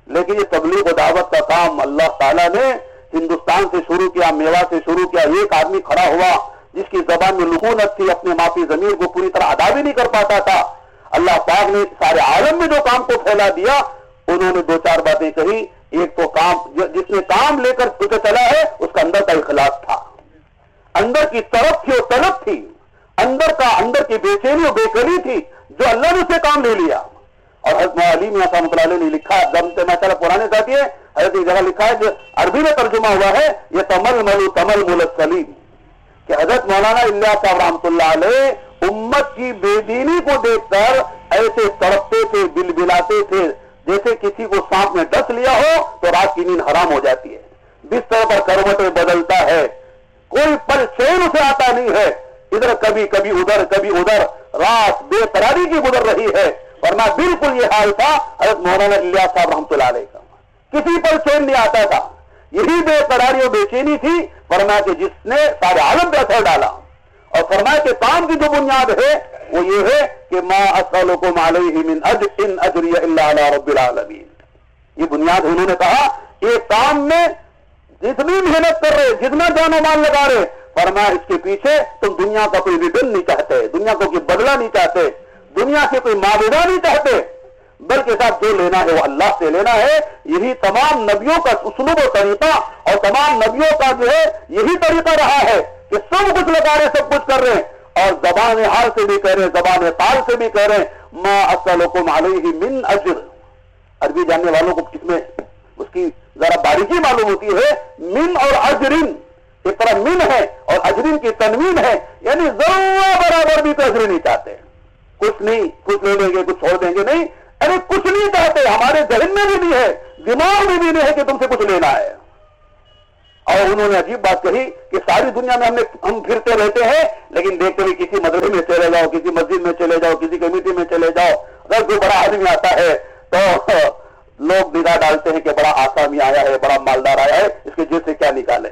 لیکن یہ تبلیغ و دعوت کا کام اللہ تعالیٰ نے ہندوستان سے شروع کیا میوا سے شروع کیا، ایک آدمی کھڑا ہوا جس کی زبان میں لکونت تھی، اپنے معافی زمین کو پوری طرح ادا بھی نہیں کر پاتا تھا۔ اللہ پاک نے سارے عالم میں جو کام کو پھیلا دیا، انہوں نے دو چار باتیں کہی ایک تو کام، جس نے کام لے کر چلا ہے، اس کا اندر کا اخلاص تھا۔ اندر کی طرف تھی اور طلب تھی۔ اندر کا، اندر کی بے چینی اور بے قلی تھی، جو اللہ نے اسے کام لے لیا۔ اور حضرت علی میاں صاحب علیہ نے لکھا دم سے پرانے ساتھی ہے، حضرت جگہ لکھا ہے جو عربی میں ترجمہ ہوا ہے، یہ تمل ملو، تمل مل سلیم۔ کہ حضرت مولانا اللہ صاحب رحمۃ اللہ علیہ امت کی بے دینی کو دیکھ کر ایسے تڑپتے تھے، بل بلاتے تھے، جیسے کسی کو سانپ نے ڈس لیا ہو تو رات کی نیند حرام ہو جاتی ہے۔ بستر پر کروٹیں بدلتا ہے، کوئی پل چین اسے آتا نہیں ہے۔ ادھر کبھی کبھی ادھر کبھی ادھر۔ رات بے قراری کی گزر رہی ہے۔ ورنہ بالکل یہ حال تھا، حضرت مولانا اللہ صاحب رحمۃ اللہ علیہ کا۔ کسی پر چین نہیں آتا تھا۔ یہی بے قراری اور بے چینی تھی فرمایا کہ جس نے سارے عالم پہ اثر ڈالا۔ اور فرمایا کہ کام کی جو بنیاد ہے، وہ یہ ہے کہ ما اسالکم علیہ من اجر ان اجری الا علی رب العالمین یہ بنیاد انہوں نے کہا ایک کام میں جتنی محنت کر رہے، جتنا جان و مال لگا رہے، فرمایا اس کے پیچھے تم دنیا کا کوئی ریٹرن نہیں چاہتے، دنیا کو کوئی بدلہ نہیں چاہتے۔ دنیا سے کوئی معاوضہ نہیں چاہتے بلکہ صاحب جو لینا ہے وہ اللہ سے لینا ہے۔ یہی تمام نبیوں کا اسلوب و طریقہ اور تمام نبیوں کا جو ہے، یہی طریقہ رہا ہے کہ سب کچھ لگا رہے، سب کچھ کر رہے ہیں۔ اور زبان حال سے بھی کہہ رہے ہیں زبان تال سے بھی کہہ رہے ہیں۔ ما اصلکم علیہ من اجر عربی جاننے والوں کو کس میں اس کی ذرا باریکی معلوم ہوتی ہے۔ من اور اجرین ایک طرح من ہے اور اجرین کی تنوین ہے۔ یعنی ضرور برابر بھی تو اجر نہیں چاہتے۔ ہیں کچھ نہیں، کچھ لے لیں گے کچھ چھوڑ دیں گے، نہیں، ارے کچھ نہیں چاہتے، ہمارے ذہن میں بھی نہیں ہے، دماغ میں بھی نہیں ہے کہ تم سے کچھ لینا ہے۔ اور انہوں نے عجیب بات کہی کہ ساری دنیا میں ہم نے، ہم پھرتے رہتے ہیں، لیکن دیکھتے ہوئے کسی مدرسے میں چلے جاؤ، کسی مسجد میں چلے جاؤ، کسی کمیٹی میں چلے جاؤ۔ اگر کوئی بڑا آدمی آتا ہے، تو [LAUGHS] لوگ نگاہ ڈالتے ہیں کہ بڑا آسامی آیا ہے، بڑا مالدار آیا ہے، اس کے جیسے سے کیا نکالے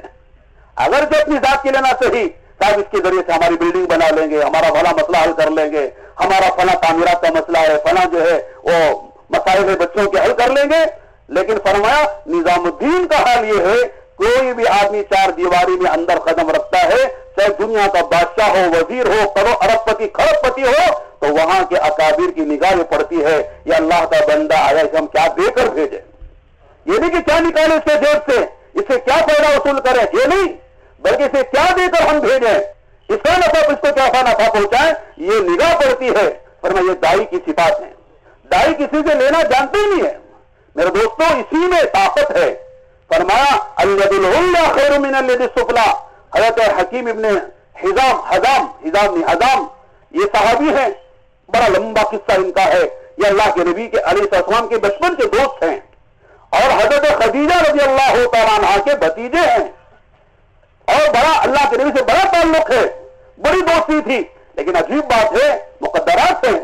اگر جو اپنی ذات کے لینا صحیح صاحب اس کے ذریعے سے ہماری بلڈنگ بنا لیں گے، ہمارا بھلا مسئلہ حل کر لیں گے، ہمارا فلاں تعمیرات کا مسئلہ ہے فلاں جو ہے وہ مسائل بچوں کے حل کر لیں گے۔ لیکن فرمایا، نظام الدین کا حال یہ ہے، کوئی بھی آدمی چار دیواری میں اندر قدم رکھتا ہے، چاہے دنیا کا بادشاہ ہو، وزیر ہو کرو ارب پتی خرب پتی ہو، تو وہاں کے اکابر کی نگاہ پڑتی ہے یا اللہ کا بندہ آیا اسے ہم کیا دے کر بھیجے یہ نہیں کہ کیا نکالے اس کے جیب سے، اسے کیا فائدہ وصول کرے، یہ نہیں۔ بلکہ اسے کیا دے کر ہم بھیجیں؟ اس کا نفع اس کو کیا نفع پہنچائے یہ نگاہ پڑتی ہے۔ پر میں یہ دائی کی صفات ہے دائی کسی سے لینا جانتے ہی نہیں ہے۔ میرے دوستوں اسی میں طاقت ہے۔ فرمایا اللہ خیر من السفلا۔ حضرت حکیم ابن حزام حزام حزام حزام، یہ صحابی ہیں۔ بڑا لمبا قصہ ان کا ہے۔ یہ اللہ کے نبی کے علیہ السلام کے بچپن کے دوست ہیں۔ اور حضرت خدیجہ رضی اللہ تعالیٰ عنہ کے بھتیجے ہیں۔ اور بڑا اللہ کے نبی سے بڑا تعلق ہے، بڑی دوستی تھی۔ لیکن عجیب بات ہے، مقدرات ہیں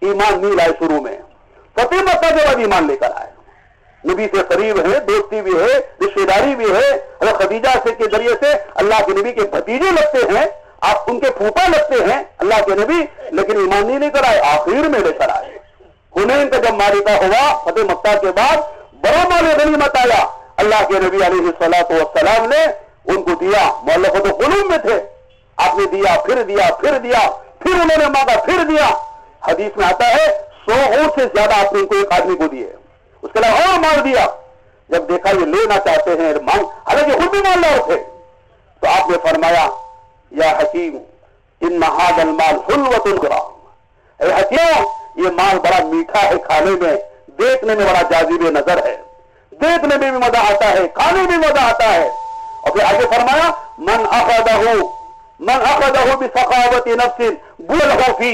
ایمان نہیں لائے شروع میں۔ فتح مکہ کے بعد ایمان لے کر آئے۔ نبی سے قریب ہے، دوستی بھی ہے رشتے داری بھی ہے۔ اگر خدیجہ سے کے ذریعے سے اللہ کے نبی کے بھتیجے لگتے ہیں۔ آپ ان کے پھوپا لگتے ہیں، اللہ کے نبی، لیکن ایمان نہیں لے کر آئے، آخر میں لے کر آئے۔ ہنین کا جب مالکہ ہوا، فتح مکہ کے بعد، بڑا مال غنیمت آیا۔ اللہ کے نبی علیہ السلام نے ان کو دیا مولفت و قلوم میں تھے آپ نے دیا پھر دیا پھر دیا پھر انہوں نے مانگا پھر دیا حدیث میں آتا ہے سو اونٹ سے زیادہ آپ نے ان کو ایک آدمی کو دیے اس کے علاوہ اور مار دیا جب دیکھا یہ لینا چاہتے ہیں مانگ حالانکہ خود بھی مان رہے تھے تو آپ نے فرمایا یا حکیم ان محاد المال حلوت الگرام اے حکیم یہ مال بڑا میٹھا ہے کھانے میں دیکھنے میں بڑا جازیب نظر ہے دیکھنے میں بھی مزہ آتا ہے کھانے میں مزہ آتا ہے اور پھر آگے فرمایا من اخذہ من اخذہ بسخاوت نفس بولہو فی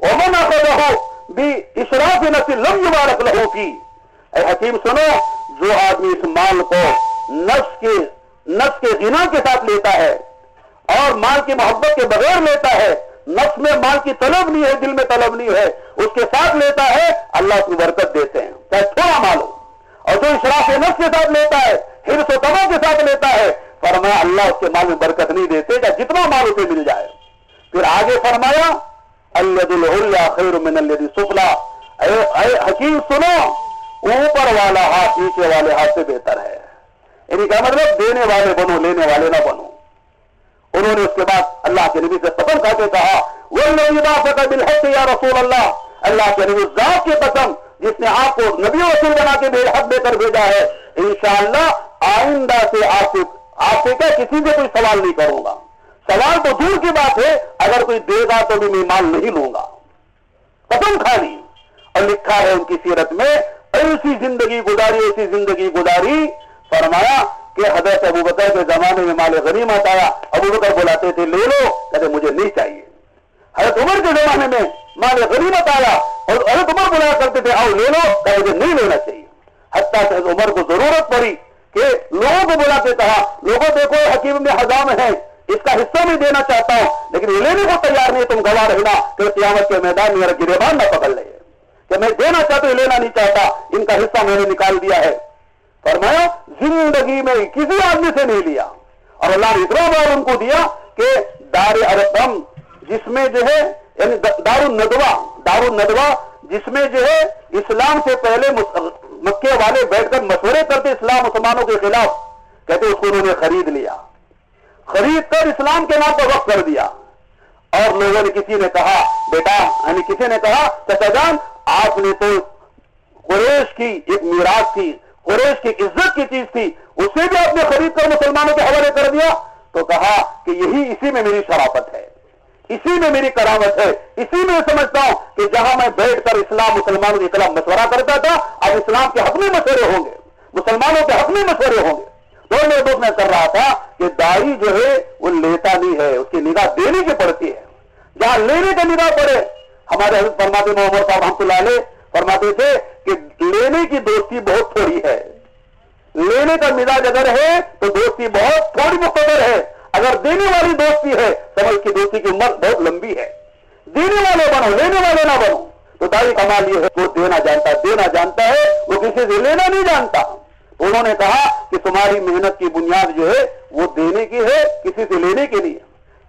ومن اخذہ بی نفس لم یبارک لہو فی اے حکیم سنو جو آدمی اس مال کو نفس کے نفس کے غنا کے ساتھ لیتا ہے اور مال کی محبت کے بغیر لیتا ہے نفس میں مال کی طلب نہیں ہے دل میں طلب نہیں ہے اس کے ساتھ لیتا ہے اللہ اس برکت دیتے ہیں چاہے تھوڑا مال ہو اور جو اشراف نفس کے ساتھ لیتا ہے حرص و تباہ کے ساتھ لیتا ہے۔ فرمایا اللہ اس کے مال میں برکت نہیں دیتے کہ جتنا مال اسے مل جائے۔ پھر آگے فرمایا خیر من سفلا اے اے حکیم سنو، اوپر والا ہاتھ، نیچے والے ہاتھ سے بہتر ہے۔ یعنی کیا مطلب؟ دینے والے بنو، لینے والے نہ بنو۔ انہوں نے اس کے بعد اللہ کے نبی سے قسم کھا کے کہا وہ بالحق یا رسول اللہ اللہ کے نبی ذات کی قسم، جس نے آپ کو نبی وسیل بنا کے حق دے کر بھیجا ہے۔ انشاءاللہ آئندہ سے آپ سے آپ سے کیا کسی سے کوئی سوال نہیں کروں گا۔ سوال تو دور کی بات ہے، اگر کوئی دے گا تو بھی میں مال نہیں لوں گا۔ قسم کھا لی اور لکھا ہے ان کی سیرت میں، ایسی زندگی گزاری، ایسی زندگی گزاری۔ فرمایا کہ حضرت ابو بکر کے زمانے میں مال غنیمت آیا۔ ابو بکر بلاتے تھے، لے لو، کہتے مجھے نہیں چاہیے۔ حضرت عمر کے زمانے میں مال غنیمت آیا۔ اور حضرت عمر بلایا کرتے تھے، آؤ لے لو کہ مجھے نہیں لینا چاہیے۔ حتیٰ سے عمر کو ضرورت پڑی۔ کہ لوگوں کو بلا کے کہا لوگوں دیکھو حکیم میں حضام ہے اس کا حصہ بھی دینا چاہتا ہوں، لیکن یہ لینے کو تیار نہیں، تم گواہ رہنا کہ قیامت کے میدان میں میرا گریبان نہ پکڑ لے۔ کہ میں دینا چاہتا ہوں لینا نہیں چاہتا، ان کا حصہ میں نے نکال دیا ہے۔ فرمایا، زندگی میں کسی آدمی سے نہیں لیا۔ اور اللہ نے اتنا بار ان کو دیا کہ دار ارقم، جس میں جو ہے یعنی دار الندوا دار الندوا جس میں جو ہے، اسلام سے پہلے مکے والے بیٹھ کر مشورے کرتے اسلام مسلمانوں کے خلاف، کہتے اس کو انہوں نے خرید لیا۔ خرید کر اسلام کے نام پر وقت کر دیا۔ اور لوگوں نے کسی نے کہا، بیٹا یعنی کسی نے کہا، چچا جان، آپ نے تو قریش کی ایک میراث تھی، قریش کی عزت کی چیز تھی، اسے بھی آپ نے خرید کر مسلمانوں کے حوالے کر دیا۔ تو کہا کہ یہی اسی میں میری شرافت ہے۔ اسی میں میری کرامت ہے۔ اسی میں سمجھتا ہوں کہ جہاں میں بیٹھ کر اسلام مسلمانوں کے خلاف مشورہ کرتا تھا، اب اسلام کے حق میں مشورے ہوں گے۔ مسلمانوں کے حق میں مشورے ہوں گے۔ تو میرے دوست میں کر رہا تھا کہ دائی جو ہے، وہ لیتا نہیں ہے۔ اس کی نگاہ دینے کی پڑتی ہے۔ جہاں لینے کا نگاہ پڑے، ہمارے حضرت فرماتے محمد صاحب رحمۃ اللہ علیہ فرماتے تھے کہ لینے کی دوستی بہت تھوڑی ہے۔ لینے کا مزاج اگر ہے تو دوستی بہت تھوڑی مقدر ہے۔ اگر دینے والی دوستی ہے سمجھ کی دوستی کی عمر بہت لمبی ہے۔ دینے والے بنو، لینے والے نہ بنو۔ تو دائی کمال یہ ہے، وہ دینا جانتا دینا جانتا ہے، وہ کسی سے لینا نہیں جانتا۔ انہوں نے کہا کہ تمہاری محنت کی بنیاد جو ہے، وہ دینے کی ہے، کسی سے لینے کے لیے۔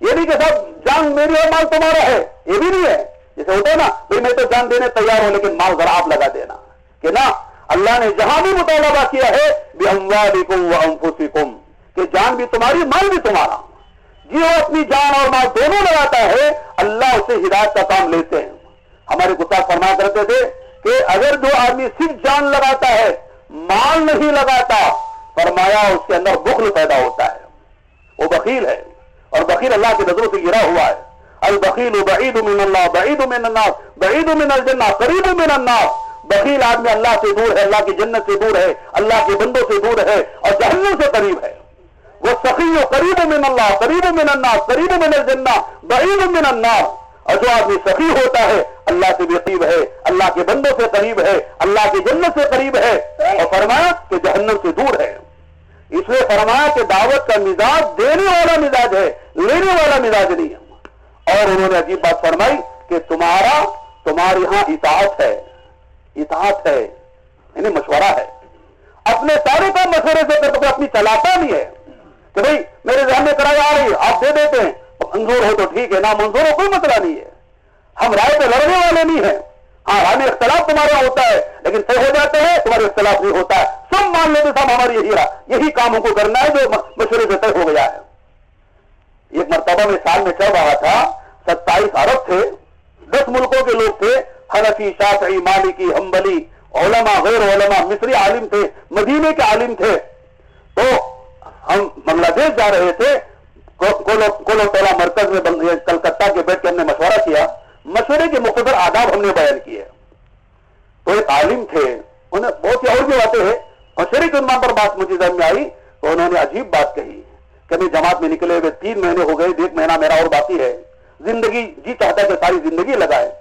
یہ نہیں کہ صاحب جان میری ہے مال تمہارا ہے، یہ بھی نہیں ہے۔ جیسے ہوتا ہے نا، بھائی میں تو جان دینے تیار ہوں، لیکن مال ذرا آپ لگا دینا۔ کہ نا اللہ نے جہاں بھی مطالبہ کیا ہے بے انفسکم۔ کہ جان بھی تمہاری، مال بھی تمہارا۔ جی وہ اپنی جان اور مال دونوں لگاتا ہے، اللہ اسے ہدایت کا کام لیتے ہیں۔ ہمارے گتا فرما کرتے تھے کہ اگر جو آدمی صرف جان لگاتا ہے، مال نہیں لگاتا، فرمایا اس کے اندر بخل پیدا ہوتا ہے۔ وہ بخیل ہے۔ اور بخیل اللہ کی نظروں سے گرا ہوا ہے۔ البخیل بعید من اللہ، بعید من الناس، بعید من الجنہ، قریب من الناس۔ بخیل آدمی اللہ سے دور ہے، اللہ کی جنت سے دور ہے، اللہ کے بندوں سے دور ہے اور جہنم سے قریب ہے۔ وہ سخی و قریب من اللہ، قریب من الناس، قریب من الجنہ، بعید من الناس۔ اور جو آدمی سخی ہوتا ہے، اللہ سے بھی قریب ہے، اللہ کے بندوں سے قریب ہے، اللہ کی جنت سے قریب ہے۔ اور فرمایا کہ جہنم سے دور ہے۔ اس لیے فرمایا کہ دعوت کا مزاج دینے والا مزاج ہے، لینے والا مزاج نہیں ہے۔ اور انہوں نے عجیب بات فرمائی کہ تمہارا، تمہارے یہاں اطاعت ہے۔ اطاعت ہے یعنی مشورہ ہے۔ اپنے سارے کام مشورے سے کرتے اپنی چلاتا نہیں ہے۔ کہ بھائی میرے ذہن میں کرایہ آ رہی ہے، آپ دے دیتے ہیں۔ منظور ہو تو ٹھیک ہے نہ منظور ہو، کوئی مسئلہ نہیں ہے۔ ہم رائے پہ لڑنے والے نہیں ہیں۔ ہاں رائے میں اختلاف تمہارا ہوتا ہے، لیکن طے ہو جاتے ہیں، تمہارے اختلاف نہیں ہوتا ہے۔ سب مان لیتے صاحب ہماری یہی رہا یہی کام ہم کو کرنا ہے جو مشورے سے طے ہو گیا ہے۔ ایک مرتبہ میں سال میں چل رہا تھا، ستائیس عرب تھے، دس ملکوں کے لوگ تھے، حنفی، شافعی، مالکی ہمبلی علماء، غیر علماء، مصری عالم تھے، مدینے کے عالم تھے۔ تو ہم بنگلہ دیش جا رہے تھے کولو مرکز میں کلکتہ کے بیٹھ کے ہم نے مشورہ کیا۔ مشورے کے مقدر آداب ہم نے بیان کیے۔ تو ایک عالم تھے، انہیں بہت ہی اور بھی باتیں ہیں۔ مشورے کے عنوان پر بات مجھے ذہن میں آئی تو انہوں نے عجیب بات کہی کہ میں جماعت میں نکلے ہوئے تین مہینے ہو گئے، ایک مہینہ میرا اور باقی ہے۔ زندگی جی چاہتا ہے کہ ساری زندگی لگائے۔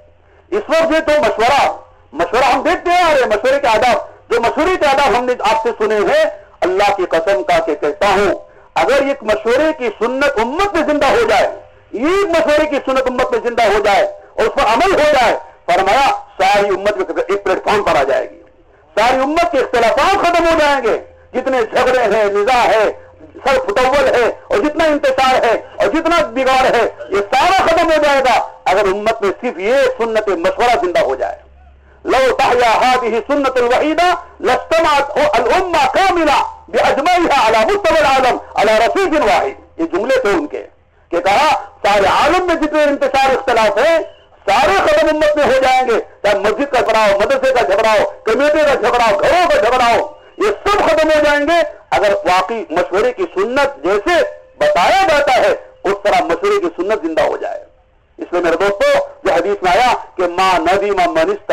اس وقت یہ تو مشورہ مشورہ ہم دیکھتے ہیں ارے مشورے کے آداب، جو مشورے کے آداب ہم نے آپ سے سنے ہیں اللہ کی قسم کا کہ کہتا ہوں، اگر ایک مشورے کی سنت امت میں زندہ ہو جائے، ایک مشورے کی سنت امت میں زندہ ہو جائے اور اس پر عمل ہو جائے، فرمایا، ساری امت میں ایک پلیٹ فارم پر آ جائے گی۔ ساری امت کے اختلافات ختم ہو جائیں گے۔ جتنے جھگڑے ہیں نظا ہے، سر فتول ہے اور جتنا انتشار ہے اور جتنا بگاڑ ہے، یہ سارا ختم ہو جائے گا۔ اگر امت میں صرف یہ سنت مشورہ زندہ ہو جائے۔ لو تحیا هذه سنت الوحیدہ لستمعت الامہ کاملہ باجمعها على مستوى العالم على رفیق واحد. یہ جملے تھے ان کے کہ کہا، سارے عالم میں جتنے انتشار اختلاف ہیں، سارے ختم امت میں ہو جائیں گے۔ چاہے مسجد کا جھگڑا ہو، مدرسے کا جھگڑا ہو، کمیٹی کا جھگڑا ہو، گھروں کا جھگڑا ہو، یہ سب ختم ہو جائیں گے۔ اگر واقعی مشورے کی سنت جیسے بتایا جاتا ہے، اس طرح مشورے کی سنت زندہ ہو جائے۔ اس لیے میرے دوستو جو حدیث میں آیا کہ ماں ندی ماں منست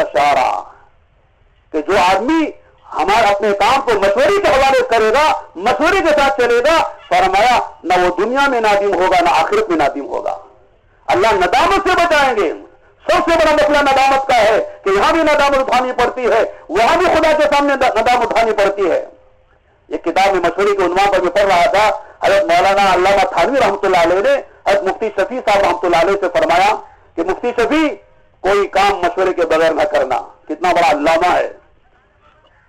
کہ جو آدمی ہمارے اپنے کام کو مشورے کے حوالے کرے گا، مشورے کے ساتھ چلے گا۔ فرمایا، نہ وہ دنیا میں نادم ہوگا، نہ آخرت میں نادم ہوگا۔ اللہ ندامت سے بچائیں گے۔ سب سے بڑا مسئلہ ندامت کا ہے کہ یہاں بھی ندامت اٹھانی پڑتی ہے، وہاں بھی خدا کے سامنے ندامت اٹھانی پڑتی ہے۔ یہ کتاب میں مشورے کے عنوان پر جو پڑھ رہا تھا، حضرت مولانا علامہ تھانوی رحمۃ اللہ علیہ نے، حضرت مفتی شفیع صاحب رحمۃ اللہ علیہ سے فرمایا کہ مفتی شفیع، کوئی کام مشورے کے بغیر نہ کرنا۔ کتنا بڑا علامہ ہے۔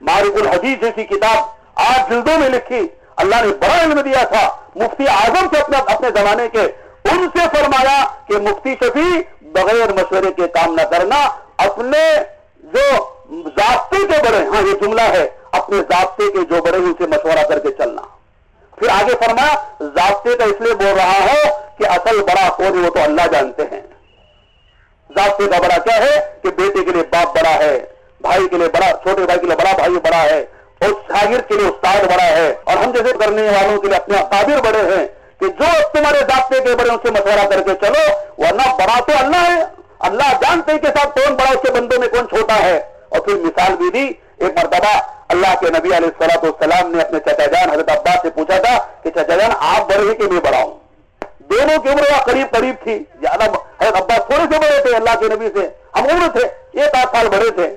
معرف الحدیث جیسی کتاب آج جلدوں میں لکھی۔ اللہ نے بڑا علم دیا تھا۔ مفتی اعظم سے اپنے اپنے زمانے کے ان سے فرمایا کہ مفتی شفیع بغیر مشورے کے کام نہ کرنا، اپنے جو ضابطے کے بڑے ہاں یہ جملہ ہے۔ اپنے ضابطے کے جو بڑے ان سے مشورہ کر کے چلنا۔ پھر آگے فرمایا، ضابطے کا اس لیے بول رہا ہوں کہ اصل بڑا کون وہ تو اللہ جانتے ہیں۔ ضابطے کا بڑا کیا ہے کہ بیٹے کے لیے باپ بڑا ہے۔ بھائی کے لیے بڑا، چھوٹے بھائی کے لیے بڑا بھائی بڑا ہے، اور شاگرد کے لیے استاد بڑا ہے، اور ہم جیسے کرنے والوں کے لیے اپنے قابر بڑے ہیں کہ جو تمہارے ضابطے کے بڑے ان سے مشورہ کر کے چلو، ورنہ بڑا تو اللہ ہے۔ اللہ جانتے کے ساتھ کون بڑا، اس کے بندوں میں کون چھوٹا ہے۔ اور پھر مثال بھی دی، ایک مرتبہ اللہ کے نبی علیہ السلط والسلام نے اپنے چچا جان حضرت عباس سے پوچھا تھا کہ چچا جان، آپ بڑے ہی کہ میں بڑا ہوں؟ دونوں کی عمر قریب قریب تھی، زیادہ حضرت عباس تھوڑے سے بڑے تھے، اللہ کے نبی سے ہم عمر تھے ایک آٹھ سال بڑے تھے۔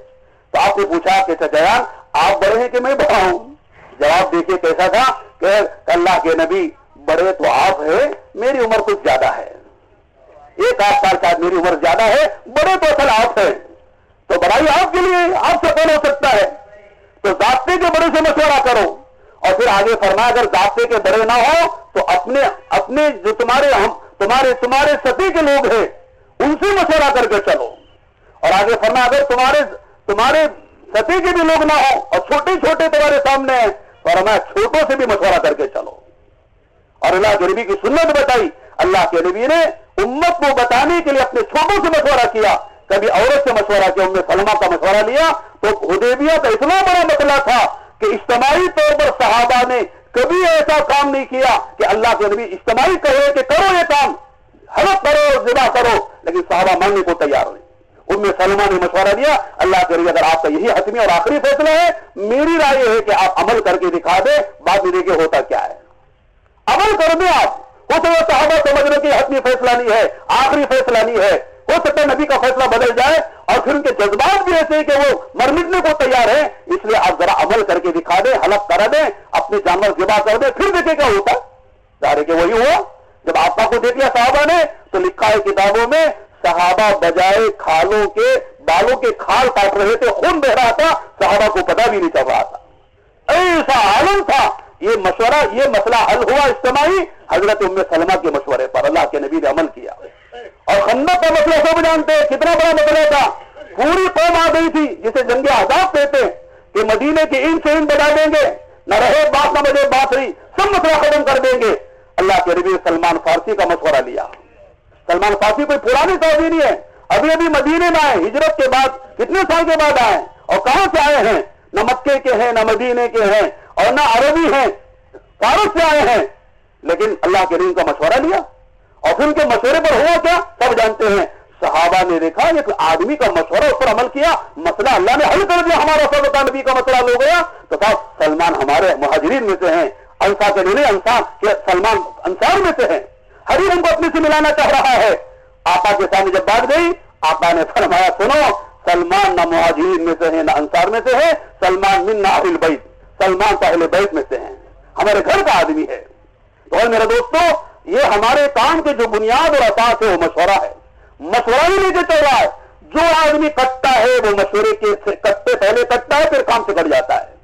تو آپ نے پوچھا کہ اچھا چچا جان آپ بڑے ہیں کہ میں بڑا ہوں؟ جواب دیکھیے کیسا تھا کہ اللہ کے نبی بڑے تو آپ ہے میری عمر کچھ زیادہ ہے۔ ایک آٹھ سال شاید میری عمر زیادہ ہے، بڑے تو اصل آپ ہے تو بڑائی آپ کے لیے آپ سے کون ہو سکتا ہے۔ تو ضابطے کے بڑے سے مشورہ کرو۔ اور پھر آگے فرمایا، اگر ضابطے کے بڑے نہ ہو تو اپنے اپنے جو تمہارے ہم، تمہارے تمہارے سطح کے لوگ ہیں، ان سے مشورہ کر کے چلو۔ اور آگے فرمایا، اگر تمہارے تمہارے سطح کے بھی لوگ نہ ہو اور چھوٹے چھوٹے تمہارے سامنے ہیں، اور ہمیں چھوٹوں سے بھی مشورہ کر کے چلو اور اللہ کے نبی کی سنت بتائی۔ اللہ کے نبی نے امت کو بتانے کے لیے اپنے چھوٹوں سے مشورہ کیا۔ کبھی عورت سے مشورہ کیا ان سلمہ کا مشورہ لیا۔ تو حدیبیہ کا اتنا بڑا مسئلہ تھا کہ اجتماعی طور پر صحابہ نے کبھی ایسا کام نہیں کیا کہ اللہ کے نبی اجتماعی کہے کہ کرو یہ کام حلق کرو ذبح کرو، لیکن صحابہ ماننے کو تیار نہیں۔ ان میں نے مشورہ دیا، اللہ کے لیے اگر آپ کا یہی حتمی اور آخری فیصلہ ہے، میری رائے یہ ہے کہ آپ عمل کر کے دکھا دیں، بعد میں دیکھے ہوتا کیا ہے۔ عمل کر دیں آپ، ہو تو صحابہ سمجھ رہے کہ حتمی فیصلہ نہیں ہے، آخری فیصلہ نہیں ہے۔ ہو سکتا ہے نبی کا فیصلہ بدل جائے اور پھر ان کے جذبات بھی ایسے ہیں کہ وہ مر مٹنے کو تیار ہیں۔ اس لیے آپ ذرا عمل کر کے دکھا دیں حلق کرا دیں، اپنے جانور ذبح کر دیں، پھر دیکھیں کیا ہوتا۔ ہے کہ وہی ہوا۔ جب آپ کو دیکھ لیا صحابہ نے، تو لکھا ہے کتابوں میں صحابہ بجائے کھالوں کے، بالوں کے کھال کاٹ رہے تھے، خون بہ رہا تھا، صحابہ کو پتا بھی نہیں چل رہا تھا۔ ایسا عالم تھا، یہ مشورہ، یہ مسئلہ حل ہوا اجتماعی حضرت ام سلمہ کے مشورے پر، اللہ کے نبی نے عمل کیا۔ اور خندق کا مسئلہ سب جانتے ہیں، کتنا بڑا مسئلہ تھا۔ پوری قوم آ گئی تھی، جسے جنگ آزاد کہتے ہیں کہ مدینے کی ان سے ان بجا دیں گے۔ نہ رہے بات، نہ بجے بات رہی سب مسئلہ ختم کر دیں گے۔ اللہ کے نبی سلمان فارسی کا مشورہ لیا۔ سلمان فارسی کوئی پرانی تعبیر نہیں ہے۔ ابھی ابھی مدینے میں آئے، ہجرت کے بعد، کتنے سال کے بعد آئے؟ اور کہاں سے آئے ہیں؟ نہ مکے کے ہیں، نہ مدینے کے ہیں، اور نہ عربی ہیں۔ فارس سے آئے ہیں۔ لیکن اللہ کے نبی کا مشورہ لیا۔ اور پھر ان کے مشورے پر ہوا کیا؟ سب جانتے ہیں۔ صحابہ نے دیکھا ایک آدمی کا مشورہ اس پر عمل کیا۔ مسئلہ اللہ نے حل کر دیا، ہمارا سب نبی کا مسئلہ ہو گیا۔ تو صاحب سلمان ہمارے مہاجرین میں سے ہیں۔ انسا کے لیے انسان سلمان انصار میں سے ہیں۔ ہر ہم کو اپنے سے ملانا چاہ رہا ہے۔ آپا کے سامنے جب بات گئی آپا نے فرمایا، سنو، سلمان نہ مہاجرین میں سے ہیں، نہ انصار میں سے ہے سلمان من نہ اہل بیت سلمان کا بیت میں سے ہیں۔ ہمارے گھر کا آدمی ہے۔ تو میرے دوستوں یہ ہمارے کام کے جو بنیاد اور اساس ہے، وہ مشورہ ہے۔ مشورہ ہی لے کے چل رہا ہے۔ جو آدمی کٹتا ہے، وہ مشورے کے کٹتے پہلے کٹتا ہے، پھر کام سے کٹ جاتا ہے۔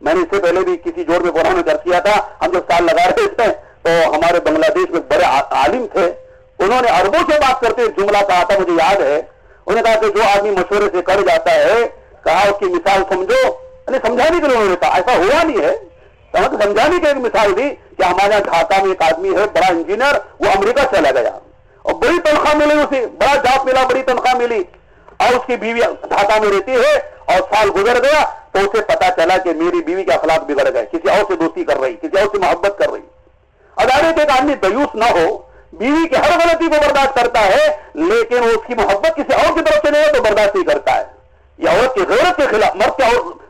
میں نے اس سے پہلے بھی کسی جوڑ میں قرآن میں کر کیا تھا، ہم جو سال لگا رہے تھے تو ہمارے بنگلہ دیش میں بڑے عالم تھے۔ انہوں نے اربوں سے بات کرتے جملہ کہا تھا، مجھے یاد ہے۔ انہوں نے کہا کہ جو آدمی مشورے سے کر جاتا ہے، کہا اس کی مثال سمجھو۔ یعنی سمجھانے کے لیے انہوں نے کہا، ایسا ہوا نہیں ہے۔ سمجھانے کی ایک مثال دی کہ ہمارے یہاں ڈھاکہ میں ایک آدمی ہے، بڑا انجینئر، وہ امریکہ چلا گیا۔ اور بڑی تنخواہ ملی اسے، بڑا جاب ملا، بڑی تنخواہ ملی۔ اور اس کی بیوی ڈھاکہ میں رہتی ہے اور سال گزر گیا تو اسے پتا چلا کہ میری بیوی کے اخلاق بگڑ گئے، کسی اور سے دوستی کر رہی، کسی اور سے محبت کر رہی۔ ادارے کے ایک آدمی دیوس نہ ہو، بیوی کی ہر غلطی کو برداشت کرتا ہے، لیکن اس کی محبت کسی اور کی طرف سے نہیں ہے تو برداشت ہی کرتا ہے۔ یہ عورت کی غیرت کے خلاف، مرد کے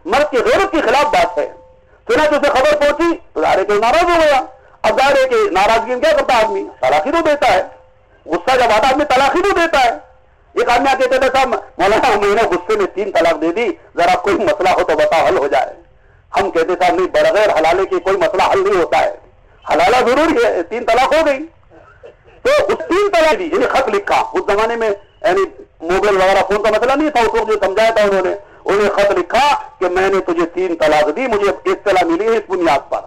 مرد کی غیرت کے خلاف بات ہے۔ سنا تو اسے خبر پہنچی تو دارے کے ناراض ہو گیا۔ اب دارے کے ناراضگی میں کیا کرتا آدمی؟ تلاخی تو دیتا ہے۔ غصہ جب آتا آدمی تلاخی تو دیتا ہے۔ ایک آدمی آ کے صاحب، مولانا، میں نے غصے میں تین طلاق دے دی، ذرا کوئی مسئلہ ہو تو بتا حل ہو جائے۔ ہم کہتے صاحب، نہیں، بغیر حلالے کی کوئی مسئلہ حل نہیں ہوتا ہے۔ حلالہ ضروری ہے، تین طلاق ہو گئی۔ تو اس تین طلاق دی یعنی خط لکھا۔ اس زمانے میں یعنی موبائل وغیرہ فون کا مسئلہ نہیں تھا، اس وقت جو سمجھایا تھا انہوں نے۔ انہیں خط لکھا کہ میں نے تجھے تین طلاق دی، مجھے اطلاع ملی ہے اس بنیاد پر۔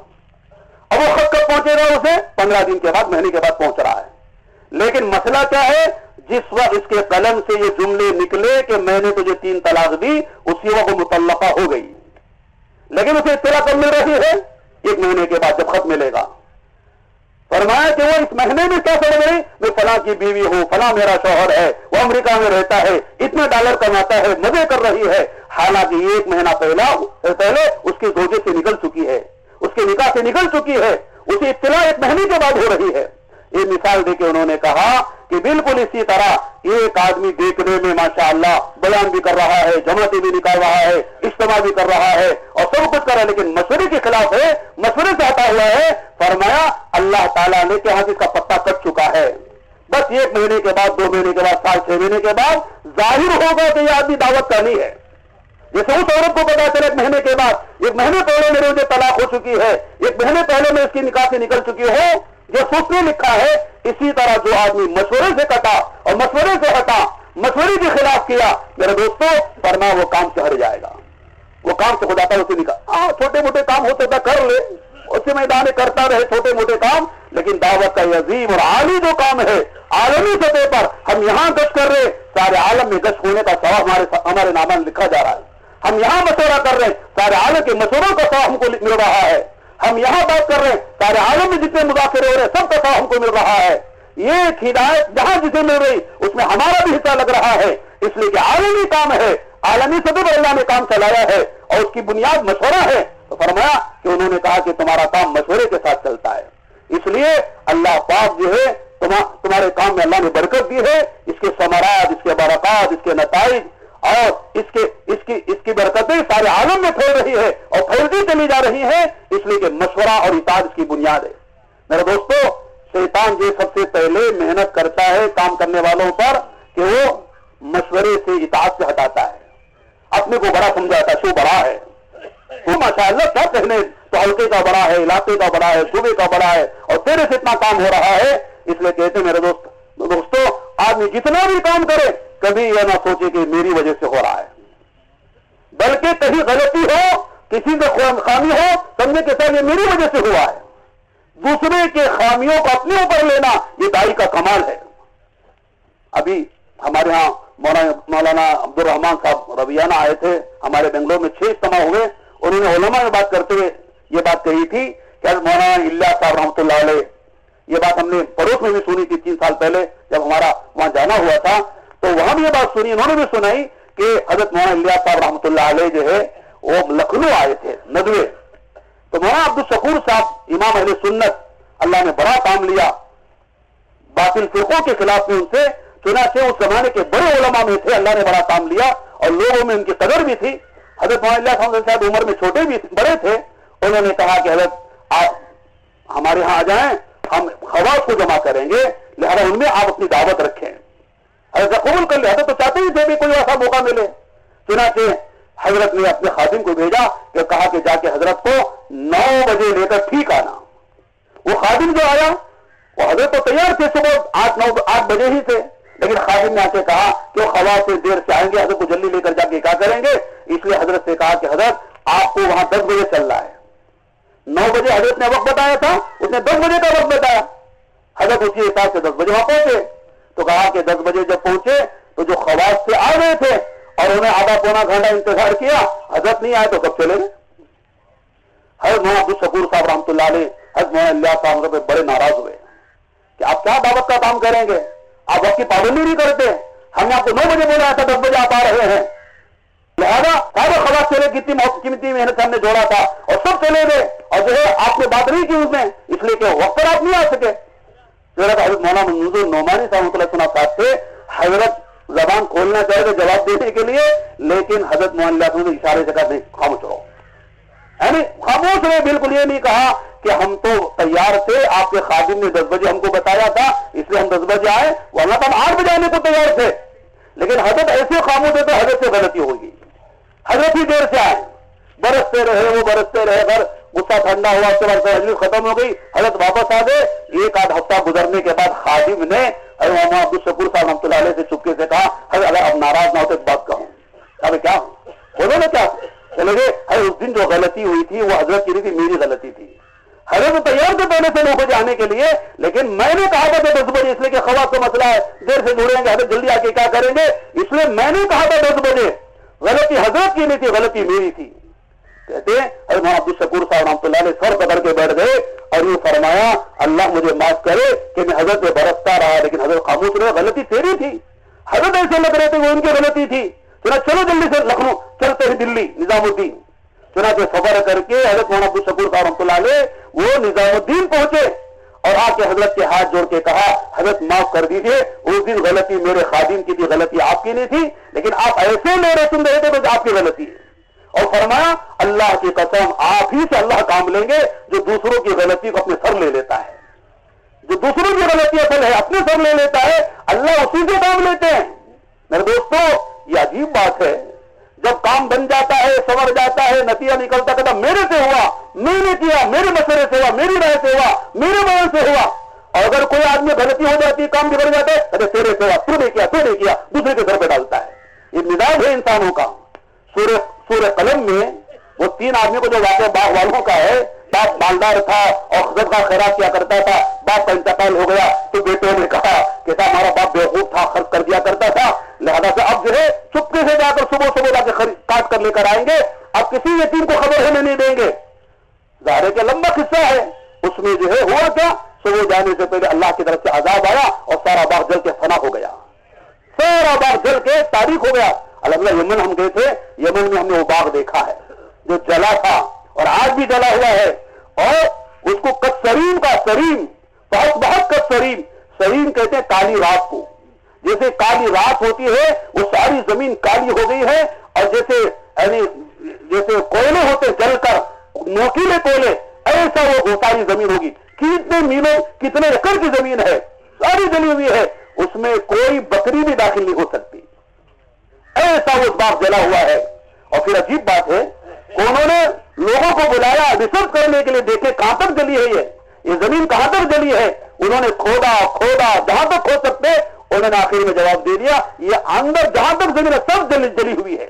اب وہ خط کب پہنچے گا اسے؟ پندرہ دن کے بعد، مہینے کے بعد پہنچ رہا ہے۔ لیکن مسئلہ کیا ہے؟ جس وقت اس کے قلم سے یہ جملے نکلے کہ میں نے تجھے تین طلاق دی، اسی وقت متعلقہ ہو گئی۔ لیکن اسے اطلاع کب مل رہی ہے؟ ایک مہینے کے بعد، جب خط ملے گا۔ فرمایا کہ وہ اس مہینے میں کیا سمجھ رہی میں فلاں کی بیوی ہوں، فلاں میرا شوہر ہے، وہ امریکہ میں رہتا ہے اتنے ڈالر کماتا ہے، مزے کر رہی ہے۔ حالانکہ ایک مہینہ پہلا پہلے اس کے گوجے سے نکل چکی ہے۔ اس کے نکاح سے نکل چکی ہے۔ اسے اطلاع ایک مہینے کے بعد ہو رہی ہے۔ یہ مثال دے کے انہوں نے کہا کہ بالکل اسی طرح ایک آدمی دیکھنے میں ماشاء اللہ بیان بھی کر رہا ہے، جماعتیں بھی نکال رہا ہے، اجتماع بھی کر رہا ہے اور سب کچھ کر رہا ہے، لیکن مشورے کے خلاف ہے، مشورے سے ہٹا ہوا ہے، فرمایا اللہ تعالیٰ نے کہ ہاں جی اس کا پتا کٹ چکا ہے۔ بس ایک مہینے کے بعد، دو مہینے کے بعد، سال چھ مہینے کے بعد ظاہر ہوگا کہ یہ آدمی دعوت کرنی ہے۔ جیسے اس عورت کو پتا چلے ایک مہینے کے بعد، ایک مہینے پہلے میرے مجھے طلاق ہو چکی ہے، ایک مہینے پہلے میں اس کی نکاح سے نکل چکی ہوں۔ جو سوچ نے لکھا ہے، اسی طرح جو آدمی مشورے سے کٹا اور مشورے سے ہٹا، مشورے کے خلاف کیا، میرے دوستوں فرما وہ کام سے ہٹ جائے گا۔ وہ کام سے خدا اسے نکال ہاں چھوٹے موٹے کام ہوتے تھا کر لے۔ اسی میدان کرتا رہے چھوٹے موٹے کام، لیکن دعوت کا عظیم اور عالی جو کام ہے، عالمی سطح پر ہم یہاں گشت کر رہے سارے عالم میں گشت ہونے کا سواب ہمارے ہمارے نامہ لکھا جا رہا ہے۔ ہم یہاں مشورہ کر رہے ہیں۔ سارے عالم کے مشوروں کا سوا ہم کو مل رہا ہے۔ ہم یہاں بات کر رہے ہیں۔ سارے عالم میں جتنے مذاکرے ہو رہے ہیں، سب کا ہم کو مل رہا ہے۔ یہ ہدایت جہاں جسے مل رہی، اس میں ہمارا بھی حصہ لگ رہا ہے۔ اس لیے کہ عالمی کام ہے۔ عالمی سطح پر اللہ نے کام چلایا ہے اور اس کی بنیاد مشورہ ہے۔ تو فرمایا کہ انہوں نے کہا کہ تمہارا کام مشورے کے ساتھ چلتا ہے۔ اس لیے اللہ پاک جو ہے تمہارے کام میں اللہ نے برکت دی ہے۔ اس کے ثمرات، اس کے برکات، اس کے نتائج اور اس کے، اس کی اس کی برکتیں سارے عالم میں پھیل رہی ہے اور پھیلتی چلی جا رہی ہے اس لیے کہ مشورہ اور اطاعت اس کی بنیاد ہے۔ میرے دوستو، شیطان جو سب سے پہلے محنت کرتا ہے کام کرنے والوں پر کہ وہ مشورے سے اطاعت سے ہٹاتا ہے۔ اپنے کو بڑا سمجھاتا ہے شو بڑا ہے۔ وہ ماشاء اللہ کیا کہنے، تو ہلکے کا بڑا ہے، علاقے کا بڑا ہے، صوبے کا بڑا ہے، اور تیرے سے اتنا کام ہو رہا ہے۔ اس لیے کہتے میرے دوست، دوستو، آدمی جتنا بھی کام کرے کبھی یہ نہ سوچے کہ میری وجہ سے ہو رہا ہے۔ بلکہ کہیں غلطی ہو، کسی سے خامی ہو سمجھے کہ سر یہ میری وجہ سے ہوا ہے۔ دوسرے کے خامیوں کو اپنے اوپر لینا، یہ دائی کا کمال ہے۔ ابھی ہمارے ہاں مولانا عبد الرحمان صاحب رویانہ آئے تھے، ہمارے بنگلور میں چھ اجتماع ہوئے۔ انہوں نے علماء میں بات کرتے ہوئے یہ بات کہی تھی کہ مولانا اللہ صاحب رحمۃ اللہ علیہ، یہ بات ہم نے پڑوس میں بھی سنی تھی تین سال پہلے، جب ہمارا وہاں جانا ہوا تھا۔ تو وہاں بھی یہ بات سنی، انہوں نے بھی سنائی کہ حضرت مولانا اللہ صاحب رحمۃ اللہ علیہ جو ہے، وہ لکھنؤ آئے تھے، ندوے۔ تو مولانا عبد الشکور صاحب، امام اہل سنت، اللہ نے بڑا کام لیا۔ باطل فرقوں کے خلاف میں ان سے، چنانچہ اس زمانے کے بڑے علماء میں تھے، اللہ نے بڑا کام لیا۔ اور لوگوں میں ان کی قدر بھی تھی۔ حضرت مولانا اللہ صاحب عمر میں چھوٹے بھی بڑے تھے، انہوں نے کہا کہ حضرت، آپ ہمارے ہاں آ جائیں، ہم خواص کو جمع کریں گے، لہذا ان میں آپ اپنی دعوت رکھیں۔ حضرت قبول کر لیا تو چاہتے ہی تھے بھی کوئی ایسا موقع ملے۔ چنانچہ حضرت نے اپنے خادم کو بھیجا کہ کہا کہ جا کے حضرت کو نو بجے لے کر ٹھیک آنا۔ وہ خادم جو آیا، وہ حضرت تو تیار تھے صبح آٹھ نو، آٹھ بجے ہی تھے لیکن خادم نے آ کے کہا کہ وہ خواص سے دیر سے آئیں گے، حضرت کو جلدی لے کر جا کے کیا کریں گے؟ اس لیے حضرت سے کہا کہ حضرت، آپ کو وہاں دس بجے چل رہا ہے۔ نو بجے حضرت نے وقت بتایا تھا، اس نے دس بجے کا وقت بتایا۔ حضرت اسی حساب سے دس بجے وہاں پہنچے۔ تو کہا کہ دس بجے جب پہنچے تو جو خواص سے آ گئے تھے اور انہیں آدھا پونا گھنٹہ انتظار کیا، حضرت نہیں آئے تو کب چلے گئے؟ حضرت محمد عبد الشکور صاحب رحمۃ اللہ علیہ حضرت محمد اللہ صاحب بڑے ناراض ہوئے۔ کہ آپ کیا دعوت کا کام کریں گے؟ آپ وقت کی پابندی نہیں کرتے۔ ہم نے آپ کو نو بجے بولا تھا، دس بجے آپ آ رہے ہیں۔ لہٰذا سارے خلاص چلے، کتنی موت قیمتی محنت ہم نے جوڑا تھا اور سب چلے گئے۔ اور جو ہے، آپ نے بات نہیں کی اس میں، اس لیے کہ وقت پر آپ نہیں آ سکے۔ حضرت مولانا منظور نعمانی صاحب اللہ صاحب تھے، حضرت زبان کھولنا چاہے تو جواب دینے کے لیے، لیکن حضرت موہن اللہ اشارے سے نہیں، خاموش رہو۔ یعنی خاموش رہے، بالکل یہ نہیں کہا کہ ہم تو تیار تھے، آپ کے خادم نے دس بجے ہم کو بتایا تھا، اس لیے ہم دس بجے آئے، ورنہ تو ہم آٹھ بجے آنے کو تیار تھے۔ لیکن حضرت ایسے خاموش ہے تو حضرت سے غلطی ہوگی حضرت ہی دیر سے آئے۔ برستے رہے، وہ برستے رہے گھر غصہ ٹھنڈا ہوا اس کے بعد حضرت ختم ہو گئی۔ حضرت واپس آ گئے۔ ایک آدھ ہفتہ گزرنے کے بعد خادم نے محمد عبد الشکور صاحب رحمۃ اللہ علیہ سے چپکے سے کہا، حضرت اگر اب ناراض نہ ہو تو ایک بات کہوں۔ ابھی کیا؟ بولو نا کیا؟ چلے گئے حضرت، اس دن جو غلطی ہوئی تھی، وہ حضرت کی نہیں تھی، میری غلطی تھی۔ حضرت تیار تھے پہلے سے نو بجے آنے کے لیے، لیکن میں نے کہا تھا کہ دس بجے، اس لیے کہ خواص کا مسئلہ ہے۔ دیر سے جڑیں گے، حضرت، جلدی آ کے کیا کریں گے؟ اس لیے میں نے کہا تھا دس بجے۔ غلطی حضرت کی نہیں تھی، غلطی میری تھی۔ کہتے ہیں عبد الشکور صاحب رحمۃ اللہ علیہ سر پکڑ کے بیٹھ گئے اور یہ فرمایا، اللہ مجھے معاف کرے کہ میں حضرت میں برستا رہا، لیکن حضرت خاموش رہے غلطی تیری تھی۔ حضرت ایسے لگ رہے تھے وہ ان کی غلطی تھی۔ چنا چلو جلدی سے لکھنؤ، چلتے ہیں دلی، نظام الدین۔ چنانچہ سفر کر کے حضرت مولانا عبد الشکور صاحب رحمۃ اللہ علیہ وہ نظام الدین پہنچے اور آ کے حضرت کے ہاتھ جوڑ کے کہا، حضرت معاف کر دیجیے اس دن غلطی میرے خادم کی تھی، غلطی آپ کی نہیں تھی، لیکن آپ ایسے میرے سن رہے تھے تو آپ کی غلطی ہے۔ اور فرمایا، اللہ کی قسم، آپ ہی سے اللہ کام لیں گے جو دوسروں کی غلطی کو اپنے سر لے لیتا ہے۔ جو دوسروں کی غلطی اصل ہے، اپنے سر لے لیتا ہے، اللہ اسی سے کام لیتے ہیں۔ میرے دوستو، یہ عجیب بات ہے۔ جب کام بن جاتا ہے سمر جاتا ہے، نتیجہ نکلتا کہتا میرے سے ہوا، میں نے کیا، میرے مشورے سے ہوا، میری رائے سے ہوا، میرے بغل سے ہوا۔ اور اگر کوئی آدمی غلطی ہو جاتی ہے کام بگڑ جاتا ہے ارے تیرے سے ہوا، تو نے کیا، تو نے کیا، دوسرے کے گھر پہ ڈالتا ہے۔ یہ مزاج ہے انسانوں کا۔ سورہ سورہ قلم میں وہ تین آدمی کو جو واقع باغ والوں کا ہے باپ مالدار تھا اور خزر کا خیرات کیا کرتا تھا باپ کا انتقال ہو گیا۔ تو بیٹوں نے کہا کہ تھا، ہمارا باپ بیوقوف تھا، خرچ کر دیا کرتا تھا۔ لہذا سے اب جو ہے، چپکے سے جا کر صبح صبح جا کے کاٹ کر لے کر آئیں گے۔ اب کسی یتیم کو خبر ہونے نہیں دیں گے۔ ظاہر کے لمبا قصہ ہے۔ اس میں جو ہے ہوا کیا؟ صبح جانے سے پہلے اللہ کی طرف سے عذاب آیا اور سارا باغ جل کے فنا ہو گیا۔ سارا باغ جل کے تاریخ ہو گیا۔ الحمد یمن ہم گئے تھے، یمن میں ہم نے وہ باغ دیکھا ہے، جو جلا تھا اور آج بھی جلا ہوا ہے۔ اور اس کو کسریم کا سریم بہت بہت کسریم سریم کہتے ہیں کالی رات کو۔ جیسے کالی رات ہوتی ہے، وہ ساری زمین کالی ہو گئی ہے۔ اور جیسے یعنی جیسے کوئلے ہوتے جل کر نوکیلے کوئلے، ایسا وہ ساری زمین ہوگی۔ کتنے میلوں، کتنے ایکڑ کی زمین ہے، ساری جلی ہوئی ہے۔ اس میں کوئی بکری بھی داخل نہیں ہو سکتی۔ ایسا اس باغ جلا ہوا ہے۔ اور پھر عجیب بات ہے انہوں نے لوگوں کو بلایا ریسرچ کرنے کے لیے دیکھے کہاں تک جلی ہے یہ۔ یہ زمین کہاں تک جلی ہے؟ انہوں نے کھودا کھودا، جہاں تک کھود سکتے، انہوں نے آخر میں جواب دے دیا، یہ اندر جہاں تک زمین ہے، سب جلی جلی ہوئی ہے۔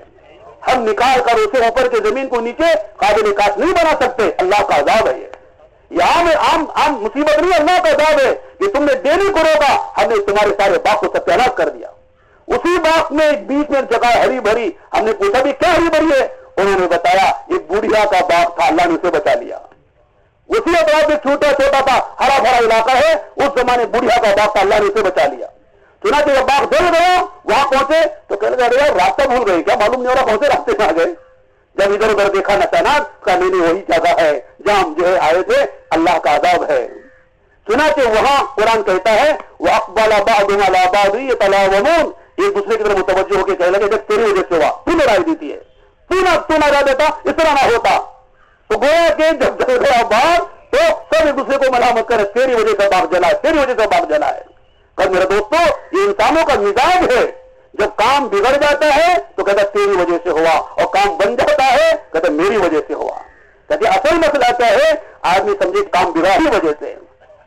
ہم نکال کر اسے اوپر کے زمین کو نیچے قابل کاش نہیں بنا سکتے۔ اللہ کا عذاب ہے یہ۔ عام عام عام مصیبت نہیں، اللہ کا عذاب ہے کہ تم نے ڈیلی کو روکا، ہم نے تمہارے سارے باغ کو ستیہ کر دیا۔ اسی باغ میں ایک بیچ میں جگہ ہری بھری ہم نے پوچھا بھی کیا ہری بھری ہے؟ انہوں نے بتایا ایک بڑھیا کا باغ تھا، اللہ نے اسے بچا لیا۔ اسی اعتبار سے چھوٹا چھوٹا تھا ہرا بھرا علاقہ ہے، اس زمانے بڑھیا کا باغ تھا، اللہ نے اسے بچا لیا۔ سنا کہ جب باغ جل گیا، وہاں پہنچے تو کہنے لگا راستہ بھول گئے کیا؟ معلوم نہیں ہو رہا کون سے راستے میں آ گئے۔ جب ادھر ادھر دیکھا نشانات کا نہیں وہی جگہ ہے جہاں ہم جو ہے آئے تھے، اللہ کا عذاب ہے۔ سنا کہ وہاں قرآن کہتا ہے وہ اقبال آباد آباد یہ تلا ومون ایک دوسرے کی طرف متوجہ ہو کے کہنے لگے جب تیری وجہ سے ہوا۔ تو لڑائی دیتی ہے تو نہ تو نہ جا دیتا اس طرح نہ ہوتا۔ تو گویا کہ جب جل گیا باغ تو سب ایک دوسرے کو ملامت کرے، تیری وجہ سے باغ جلا ہے، تیری وجہ سے باغ جلا ہے۔ کل میرے دوستو، یہ انسانوں کا مزاج ہے۔ جب کام بگڑ جاتا ہے، تو کہتا تیری وجہ سے ہوا۔ اور کام بن جاتا ہے کہتے میری وجہ سے ہوا۔ کہتے، اصل مسئلہ کیا ہے؟ آدمی سمجھے کام بگڑا ہی وجہ سے۔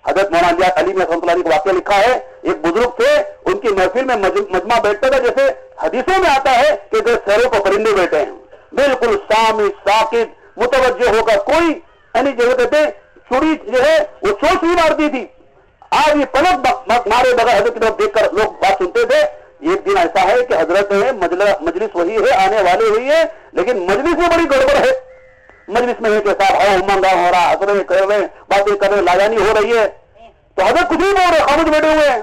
حضرت مولانا علی میں رحمۃ اللہ کو واقعہ لکھا ہے، ایک بزرگ تھے، ان کی محفل میں مجمع بیٹھتا تھا، جیسے حدیثوں میں آتا ہے کہ جو شہروں کو پرندے بیٹھے ہیں۔ بالکل سام ساکت، متوجہ ہو کر کوئی یعنی جو کہتے چوڑی جو ہے، وہ چوٹ ہی مارتی تھی۔ آج یہ پلک مارے بغیر حضرت کی طرف دیکھ کر لوگ بات سنتے تھے۔ ایک دن ایسا ہے کہ حضرت ہے مجلس وہی ہے، آنے والے ہوئی ہے، لیکن مجلس میں بڑی گڑبڑ ہے۔ مجلس میں کے ساتھ ہو منگا ہو رہا حضرت کر رہے باتیں کر رہے ہو رہی ہے تو حضرت کچھ نہیں بول رہے خامد بیٹھے ہوئے ہیں۔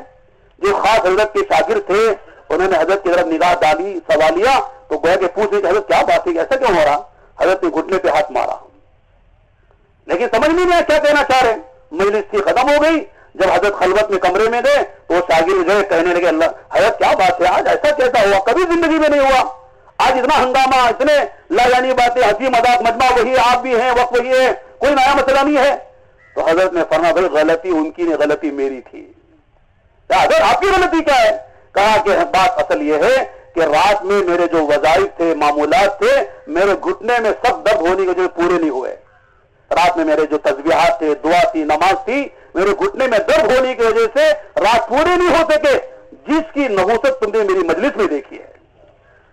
جو خاص حضرت کے شاگرد تھے، انہوں نے حضرت کی طرف نگاہ ڈالی، سوال لیا، تو گویا کہ پوچھے کہ حضرت، کیا بات ہے؟ ایسا کیوں ہو رہا؟ حضرت نے گھٹنے پہ ہاتھ مارا۔ لیکن سمجھ نہیں آیا کیا کہنا چاہ رہے مجلس کی ختم ہو گئی۔ جب حضرت خلوت میں کمرے میں گئے، تو وہ شاگرد جو کہنے لگے، اللہ، حضرت، کیا بات ہے؟ آج ایسا کیسا ہوا؟ کبھی زندگی میں نہیں ہوا۔ آج اتنا ہنگامہ، اتنے لایانی باتیں ہنسی مذاق مجمع وہی آپ بھی ہیں، وقت وہی ہے، کوئی نیا مسئلہ نہیں ہے۔ تو حضرت نے فرما بھائی غلطی ان کی نہیں، غلطی میری تھی۔ حضرت، آپ کی غلطی کیا ہے؟ کہا کہ بات اصل یہ ہے کہ رات میں میرے جو وظائف تھے، معمولات تھے، میرے گھٹنے میں سب درد ہونے کے جو پورے نہیں ہوئے۔ رات میں میرے جو تجبیہات تھے، دعا تھی، نماز تھی، میرے گھٹنے میں درد ہونے کی وجہ سے رات پورے نہیں ہو سکے۔ جس کی نحوست تم نے میری مجلس میں دیکھی ہے۔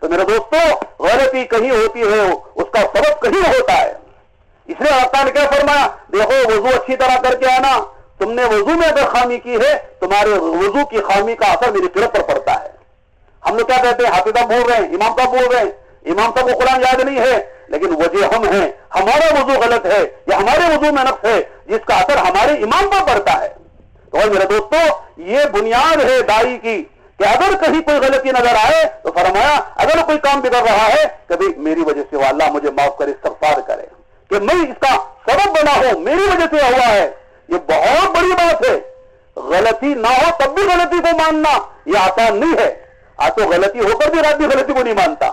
تو میرے دوستو، غلطی کہیں ہوتی ہے، اس کا سبب کہیں ہوتا ہے؟ اس لیے آتا نے کیا فرمایا؟ دیکھو، وضو اچھی طرح کر کے آنا۔ تم نے وضو میں اگر خامی کی ہے، تمہارے وضو کی خامی کا اثر میری قرت پر پڑتا ہے۔ ہم لوگ کیا کہتے ہیں؟ حافظہ بول رہے ہیں، امام صاحب بول رہے ہیں۔ امام صاحب کو قرآن یاد نہیں ہے، لیکن وجہ ہم ہیں۔ ہمارا وضو غلط ہے، یا ہمارے وضو میں نقص ہے، جس کا اثر ہمارے امام پر پڑتا ہے۔ تو میرے دوستو، یہ بنیاد ہے دائی کی۔ کہ اگر کہیں کوئی غلطی نظر آئے تو فرمایا، اگر کوئی کام بگڑ رہا ہے کبھی میری وجہ سے وہ اللہ مجھے معاف کرے، استغفار کرے۔ کہ میں اس کا سبب بنا ہوں، میری وجہ سے ہوا ہے۔ یہ بہت بڑی بات ہے۔ غلطی نہ ہو تب بھی غلطی کو ماننا یہ آسان نہیں ہے۔ آج تو غلطی ہو کر بھی رات بھی غلطی کو نہیں مانتا۔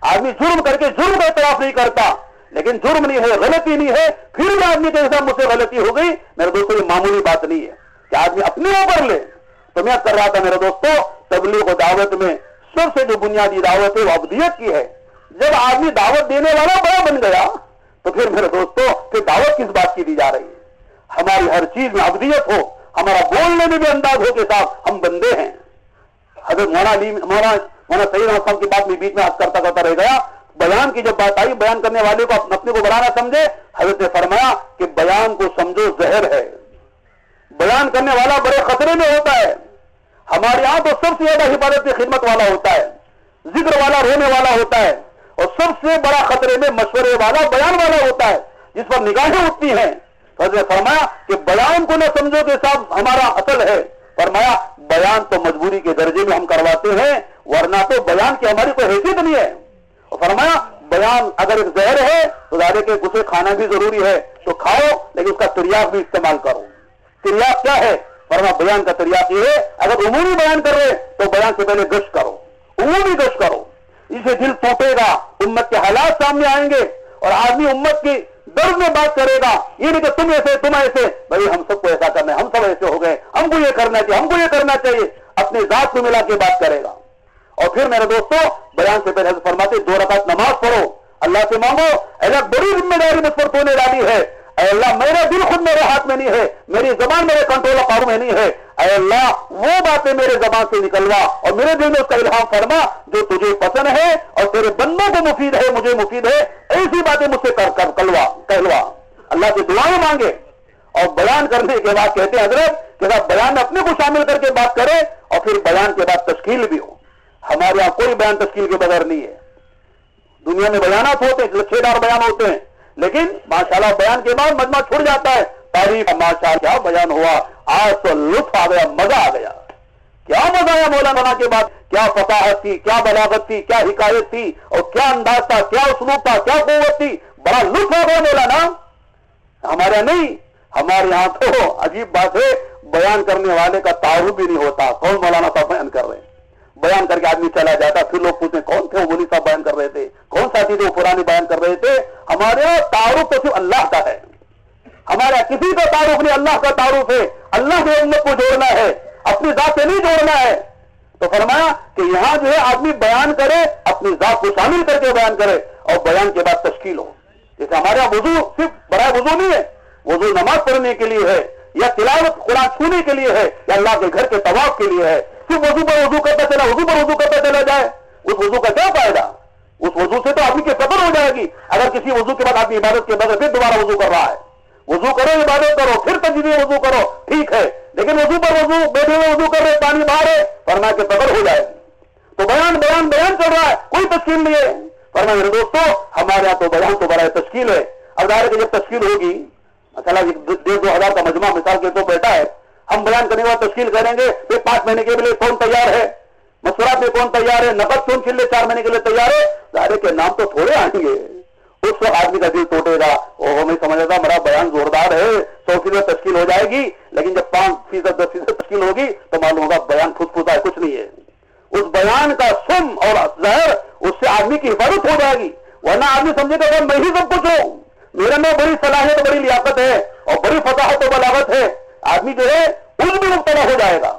آدمی جرم کر کے جرم کا اعتراف نہیں کرتا۔ لیکن جرم نہیں ہے، غلطی نہیں ہے، پھر بھی آدمی کے حساب مجھ سے غلطی ہو گئی۔ میرے دوستوں، یہ معمولی بات نہیں ہے کہ آدمی اپنے اوپر لے۔ تو میں کر رہا تھا میرے دوستوں تبلیغ و دعوت میں سب سے جو بنیادی دعوت ہے، وہ ابدیت کی ہے۔ جب آدمی دعوت دینے والا بڑا بن گیا، تو پھر میرے دوستوں پھر دعوت کس بات کی دی جا رہی ہے؟ ہماری ہر چیز میں ابدیت ہو، ہمارا بولنے میں بھی انداز ہو کے ساتھ ہم بندے ہیں۔ حضرت مولانا علی مولانا مولانا سعید احمد صاحب کی بات میں بیچ میں حد کرتا کرتا رہ گیا۔ بیان کی جب بات آئی، بیان کرنے والے کو اپنے کو بڑھانا سمجھے، حضرت نے فرمایا کہ بیان کو سمجھو زہر ہے۔ بیان کرنے والا بڑے خطرے میں ہوتا ہے۔ ہمارے یہاں تو سب سے زیادہ حفاظت خدمت والا ہوتا ہے، ذکر والا، رونے والا ہوتا ہے، اور سب سے بڑا خطرے میں مشورے والا، بیان والا ہوتا ہے، جس پر نگاہیں اٹھتی ہیں۔ حضرت فرمایا کہ بیان کو نہ سمجھو کہ صاحب ہمارا اصل ہے۔ فرمایا، بیان تو مجبوری کے درجے میں ہم کرواتے ہیں، ورنہ تو بیان کی ہماری کوئی حیثیت نہیں ہے۔ اور فرمایا، بیان اگر ایک زہر ہے، تو ظاہر کہ اسے کھانا بھی ضروری ہے، تو کھاؤ، لیکن اس کا تریاق بھی استعمال کرو۔ تریاق کیا ہے؟ فرما بیان کا تریاق یہ ہے، اگر عمومی بیان کر رہے تو بیان سے پہلے گشت کرو۔ عمومی گشت کرو۔ اسے دل ٹوٹے گا، امت کے حالات سامنے آئیں گے اور آدمی امت کی درد میں بات کرے گا۔ یہ نہیں کہ تم ایسے تم ایسے۔ بھائی، ہم سب کو ایسا کرنا ہے، ہم سب ایسے ہو گئے۔ ہم کو یہ کرنا چاہیے، ہم کو یہ کرنا چاہیے۔ اپنے ذات کو ملا کے بات کرے گا۔ اور پھر میرے دوستوں بیان سے پہلے فرماتے دو رکعت نماز پڑھو۔ اللہ سے مانگو اللہ بڑی ذمہ داری مجھ پر سونے والی ہے۔ اے اللہ میرا دل خود میرے ہاتھ میں نہیں ہے، میری زبان میرے کنٹرول قابو میں نہیں ہے۔ اے اللہ، وہ باتیں میرے زبان سے نکلوا اور میرے دل میں اس کا الہام فرما جو تجھے پسند ہے اور تیرے بندوں کو مفید ہے، مجھے مفید ہے، ایسی باتیں مجھ سے کر کر، کلوا، کہلوا۔ اللہ سے دعائیں مانگے اور بیان کرنے کے بعد کہتے ہیں، حضرت، کہ بیان اپنے کو شامل کر کے بات کرے اور پھر بیان کے بعد تشکیل بھی ہو۔ ہمارے یہاں کوئی بیان تشکیل کے بغیر نہیں ہے۔ دنیا میں بیانات ہوتے ہیں چھ دار بیان ہوتے ہیں۔ لیکن ماشاءاللہ بیان کے بعد مجمع چھوڑ جاتا ہے۔ تاریخ ماشاء کیا بیان ہوا۔ آج تو لطف آ گیا، مزہ آ گیا۔ کیا مزہ آیا مولانا کے بعد؟ کیا فصاحت تھی، کیا بلاغت تھی، کیا حکایت تھی اور کیا انداز تھا، کیا اسلوب تھا، کیا قوت تھی؟ بڑا لطف آ گیا مولانا۔ ہمارے یہاں نہیں ہمارے یہاں تو عجیب بات ہے بیان کرنے والے کا تعارف بھی نہیں ہوتا۔ کون مولانا صاحب بیان کر رہے ہیں؟ بیان کر کے آدمی چلا جاتا، پھر لوگ پوچھتے، کون تھے وہ صاحب بیان کر رہے تھے؟ کون ساتھی تھے وہ پرانی بیان کر رہے تھے؟ ہمارے تعارف تو صرف اللہ کا ہے۔ ہمارے کسی کا تعارف نہیں، اللہ کا تعارف ہے۔ اللہ کے امت کو جوڑنا ہے، اپنی ذات سے نہیں جوڑنا ہے۔ تو فرمایا کہ یہاں جو ہے آدمی بیان کرے، اپنی ذات کو شامل کر کے بیان کرے اور بیان کے بعد تشکیل ہو۔ جیسے ہمارے یہاں وضو صرف بڑا وضو نہیں ہے، وضو نماز پڑھنے کے لیے ہے یا تلاوت قرآن چھونے کے لیے ہے یا اللہ کے گھر کے طواف کے لیے ہے۔ صرف وضو پر وضو کرتا چلا، وضو پر وضو کرتا چلا جائے۔ اس وضو کا کیا فائدہ؟ اس وضو سے تو آدمی کی قدر ہو جائے گی۔ اگر کسی وضو کے بعد آدمی عبادت کے بعد پھر دوبارہ وضو کر رہا ہے۔ وضو کرو، عبادت کرو، پھر تجدید وضو کرو، ٹھیک ہے۔ لیکن وضو پر وضو، بیٹھے ہوئے وضو کر رہے، پانی باہر ہے فرما کے قدر ہو جائے گی۔ تو بیان بیان بیان چل رہا ہے، کوئی تشکیل نہیں ہے۔ فرما میرے دوستو، ہمارے یہاں تو بیان تو بڑا تشکیل ہے۔ اب ظاہر ہے کہ جب تشکیل ہوگی، مثلا ڈیڑھ دو ہزار کا مجمع مثال کے تو بیٹھا ہے ہم بیان کرنے والا تشکیل کریں گے، پھر پانچ مہینے کے لیے کون تیار ہے؟ مسورات میں کون تیار ہے؟ نقد کون چلے چار مہینے کے لیے تیار ہے؟ ظاہر کے نام تو تھوڑے آئیں گے۔ اس وقت آدمی کا دل ٹوٹے گا۔ وہ میں سمجھ رہا میرا بیان زوردار ہے۔ سو فیصد تشکیل ہو جائے گی، لیکن جب پانچ فیصد، دس فیصد تشکیل ہوگی، تو معلوم ہوگا بیان خود خود ہے کچھ نہیں ہے۔ اس بیان کا سم اور زہر، اس سے آدمی کی حفاظت ہو جائے گی۔ ورنہ آدمی سمجھے گا میں ہی سب کچھ ہوں میرے میں بڑی صلاحیت، بڑی لیاقت ہے اور بڑی فصاحت و بلاغت ہے۔ آدمی جو ہے اس بھی مبتلا ہو جائے گا۔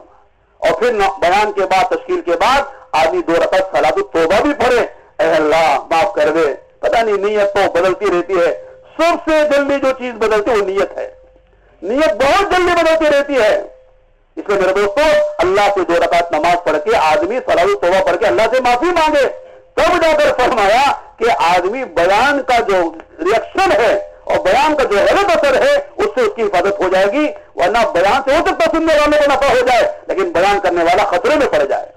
اور پھر بیان کے بعد، تشکیل کے بعد، آدمی دو رقط سلاد توبہ بھی پڑے اے اللہ، معاف کر دے۔ پتہ نہیں، نیت تو بدلتی رہتی ہے۔ سب سے جلدی جو چیز بدلتی وہ نیت ہے۔ نیت بہت جلدی بدلتی رہتی ہے۔ اس لیے میرے دوستوں اللہ سے دو رکعت نماز پڑھ کے، آدمی سلاد توبہ پڑھ کے اللہ سے معافی مانگے۔ تب جا کر فرمایا کہ آدمی بیان کا جو ریئیکشن ہے اور بیان کا جو غلط اثر ہے، اس سے اس کی حفاظت ہو جائے گی، ورنہ بیان سے ہو سکتا سننے والوں کو نفع ہو جائے، لیکن بیان کرنے والا خطرے میں پڑ جائے۔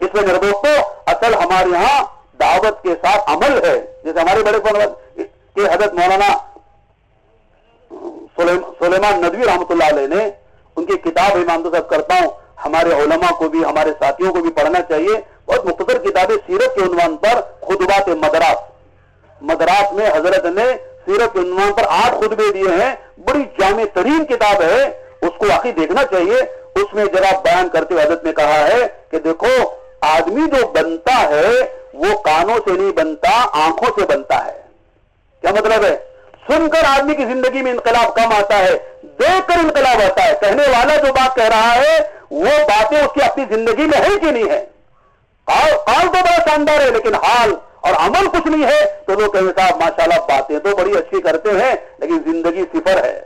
اس میں میرے دوستوں اصل ہمارے یہاں دعوت کے ساتھ عمل ہے۔ جیسے ہمارے بڑے کہ حضرت مولانا سلیمان ندوی رحمۃ اللہ علیہ نے ان کی کتاب امام صاحب کرتا ہوں۔ ہمارے علماء کو بھی، ہمارے ساتھیوں کو بھی پڑھنا چاہیے۔ بہت مختصر کتابیں سیرت کے عنوان پر خطبات مدراس۔ مدراس میں حضرت نے سیرت عنوان پر آٹھ خطبے دیے ہیں، بڑی جامع ترین کتاب ہے، اس کو واقعی دیکھنا چاہیے۔ اس میں جب بیان کرتے ہوئے حضرت نے کہا ہے کہ دیکھو، آدمی جو بنتا ہے، وہ کانوں سے نہیں بنتا، آنکھوں سے بنتا ہے۔ کیا مطلب ہے؟ سن کر آدمی کی زندگی میں انقلاب کم آتا ہے، دیکھ کر انقلاب آتا ہے۔ کہنے والا جو بات کہہ رہا ہے، وہ باتیں اس کی اپنی زندگی میں ہے کہ نہیں ہے قال تو بڑا شاندار ہے، لیکن حال اور عمل کچھ نہیں ہے تو لوگ کہیں صاحب ماشاء اللہ باتیں تو بڑی اچھی کرتے ہیں، لیکن زندگی صفر ہے۔